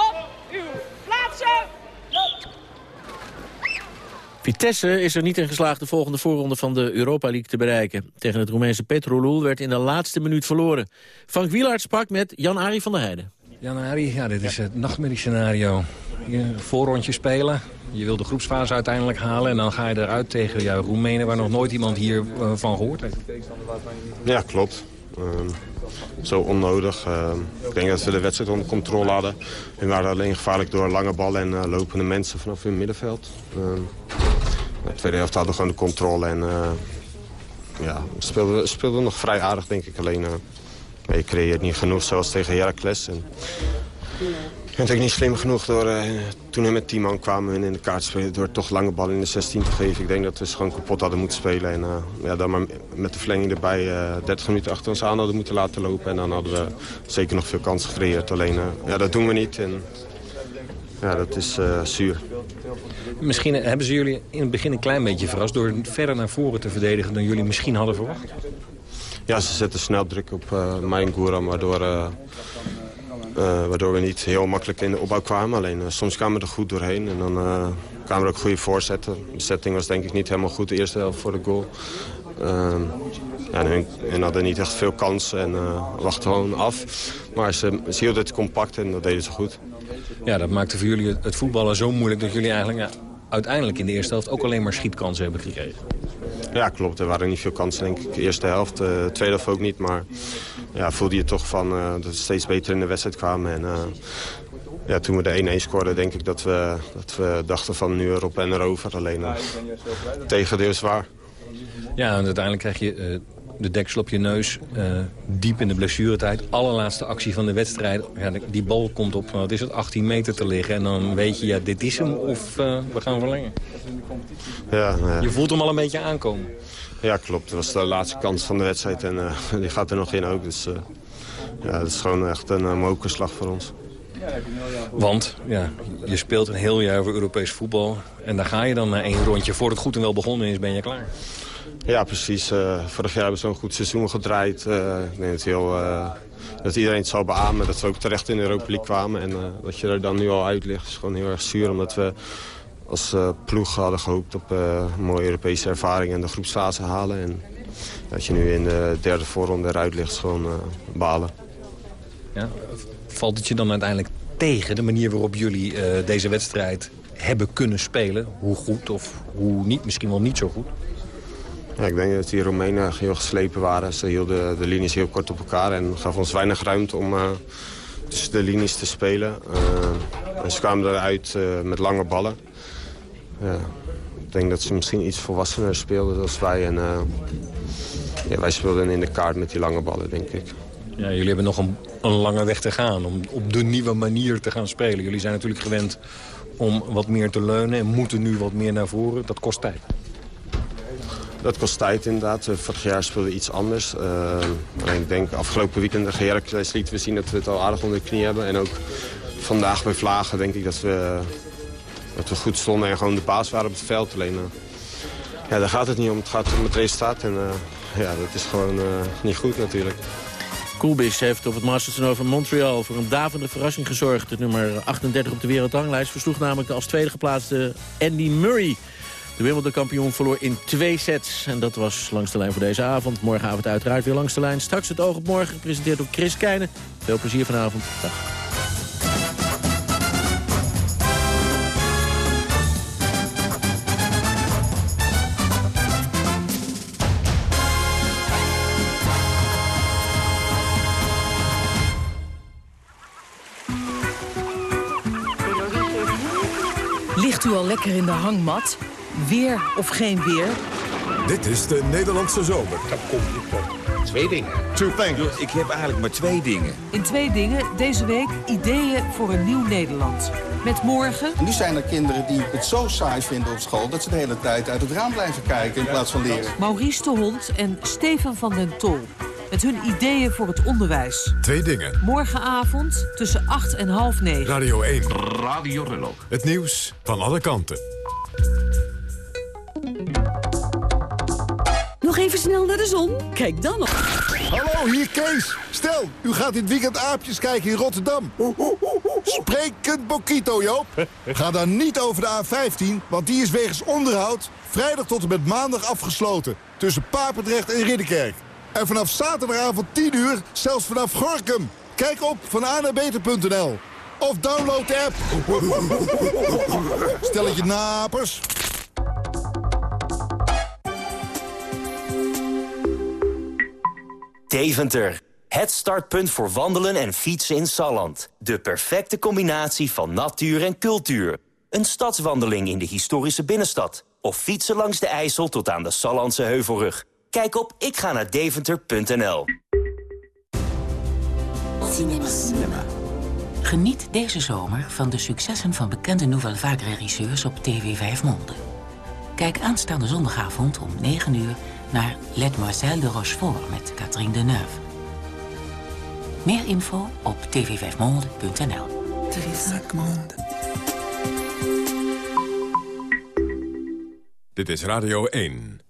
Op uw plaatsen! Vitesse is er niet in geslaagd de volgende voorronde van de Europa League te bereiken. Tegen het Roemeense Petrolul werd in de laatste minuut verloren. Frank Wielaert sprak met Jan-Arie van der Heijden. Jan-Arie, ja, dit is het nachtmerriescenario. Een voorrondje spelen, je wil de groepsfase uiteindelijk halen... en dan ga je eruit tegen jouw Roemenen... waar nog nooit iemand hier uh, van gehoord heeft. Ja, klopt. Uh, zo onnodig. Uh, ik denk dat we de wedstrijd onder controle hadden. We waren alleen gevaarlijk door lange ballen en uh, lopende mensen vanaf hun middenveld. de tweede helft hadden gewoon de controle. En ja, we speelden, speelden nog vrij aardig, denk ik. Alleen je creëert niet genoeg, zoals tegen Heracles. En, vind het ook niet slim genoeg door, uh, toen we met 10 man kwamen en in de kaart spelen... door toch lange ballen in de 16 te geven. Ik denk dat we ze gewoon kapot hadden moeten spelen. En uh, ja, dan maar met de verlenging erbij uh, 30 minuten achter ons aan hadden moeten laten lopen. En dan hadden we zeker nog veel kansen gecreëerd. Alleen, ja, dat doen we niet. En, ja, dat is zuur. Misschien hebben ze jullie in het begin een klein beetje verrast... door verder naar voren te verdedigen dan jullie misschien hadden verwacht? Ja, ze zetten snel druk op uh, mijn Gouram, waardoor... Uh, waardoor we niet heel makkelijk in de opbouw kwamen. Alleen uh, soms kwamen we er goed doorheen. En dan uh, kwamen er ook goede voorzetten. De setting was denk ik niet helemaal goed de eerste helft voor de goal. Ehm, ja, en, en hadden niet echt veel kansen en wachten gewoon af. Maar ze, ze hielden het compact en dat deden ze goed. Ja, dat maakte voor jullie het voetballen zo moeilijk... dat jullie eigenlijk ja, uiteindelijk in de eerste helft ook alleen maar schietkansen hebben gekregen. Ja, klopt. Er waren niet veel kansen, denk ik. De eerste helft, de tweede helft ook niet. Maar ja, voelde je toch van, uh, dat we steeds beter in de wedstrijd kwamen. En, uh, ja, toen we de 1-1 scoorden, denk ik dat we, dat we dachten van nu erop en erover. Alleen uh, tegendeel is waar. Ja, en uiteindelijk krijg je de deksel op je neus. diep in de blessuretijd. Allerlaatste actie van de wedstrijd. Ja, die bal komt op, wat is het, 18 meter te liggen. En dan weet je, ja, dit is hem of we gaan verlengen. Ja, ja. Je voelt hem al een beetje aankomen. Ja, klopt. Dat was de laatste kans van de wedstrijd en uh, die gaat er nog in ook. Dus uh, ja, dat is gewoon echt een uh, mokerslag voor ons. Want ja, je speelt een heel jaar voor Europees voetbal. En daar ga je dan na één rondje. Voordat het goed en wel begonnen is, ben je klaar. Ja, precies. vorig jaar hebben we zo'n goed seizoen gedraaid. ik denk dat, heel, dat iedereen het zal beamen dat we ook terecht in de Europa League kwamen. En dat je er dan nu al uit ligt is gewoon heel erg zuur. Omdat we als uh, ploeg hadden gehoopt op uh, een mooie Europese ervaring en de groepsfase halen. En dat je nu in de derde voorronde eruit ligt, is gewoon uh, balen. Ja, valt het je dan uiteindelijk tegen de manier waarop jullie deze wedstrijd hebben kunnen spelen? Hoe goed of hoe niet, misschien wel niet zo goed? Ja, ik denk dat die Roemenen heel geslepen waren. Ze hielden de linies heel kort op elkaar en gaf ons weinig ruimte om tussen de linies te spelen. en ze kwamen eruit met lange ballen. Ja, ik denk dat ze misschien iets volwassener speelden dan wij. En, uh, ja, wij speelden in de kaart met die lange ballen, denk ik. Ja, jullie hebben nog een, een lange weg te gaan om op de nieuwe manier te gaan spelen. Jullie zijn natuurlijk gewend om wat meer te leunen en moeten nu wat meer naar voren. Dat kost tijd. Dat kost tijd inderdaad. Vorig jaar speelden we iets anders. Uh, alleen ik denk afgelopen weekend de Heracles lieten we zien dat we het al aardig onder de knie hebben. En ook vandaag bij Vlagen denk ik dat we dat we goed stonden en gewoon de paas waren op het veld. Alleen, ja, daar gaat het niet om. Het gaat om het resultaat. En uh, ja, dat is gewoon uh, niet goed natuurlijk. Koelbis heeft op het Masters over Montreal voor een davende verrassing gezorgd. Het nummer 38 op de wereldranglijst versloeg namelijk de als tweede geplaatste Andy Murray. De Wimbledon-kampioen verloor in twee sets. En dat was langs de lijn voor deze avond. Morgenavond uiteraard weer langs de lijn. Straks het oog op morgen, gepresenteerd door Chris Keijnen. Veel plezier vanavond. Dag. Ligt u al lekker in de hangmat? Weer of geen weer? Dit is de Nederlandse zomer. Dan kom je tot twee dingen. Two things. Ik heb eigenlijk maar twee dingen. In twee dingen deze week ideeën voor een nieuw Nederland. Met morgen... Nu zijn er kinderen die het zo saai vinden op school... dat ze de hele tijd uit het raam blijven kijken in plaats van leren. Maurice de Hond en Steven van den Tol. Met hun ideeën voor het onderwijs. Twee dingen. Morgenavond tussen 8 en half 9. Radio 1. Radio Rello. Het nieuws van alle kanten. Nog even snel naar de zon? Kijk dan nog. Hallo, hier Kees. Stel, u gaat dit weekend aapjes kijken in Rotterdam. Sprekend Bokito, Joop. Ga dan niet over de A15, want die is wegens onderhoud... vrijdag tot en met maandag afgesloten. Tussen Papendrecht en Ridderkerk. En vanaf zaterdagavond 10 uur zelfs vanaf Gorkum. Kijk op van anabeter.nl. Of download de app. Stelletje napers. Deventer. Het startpunt voor wandelen en fietsen in Salland. De perfecte combinatie van natuur en cultuur. Een stadswandeling in de historische binnenstad. Of fietsen langs de IJssel tot aan de Sallandse Heuvelrug. Kijk op ikga Cinema. Geniet deze zomer van de successen van bekende Nouvelle Vague regisseurs op TV 5 Monde. Kijk aanstaande zondagavond om 9 uur naar Mademoiselle de Rochefort met Catherine Deneuve. Meer info op tv5monde.nl. Dit is Radio 1.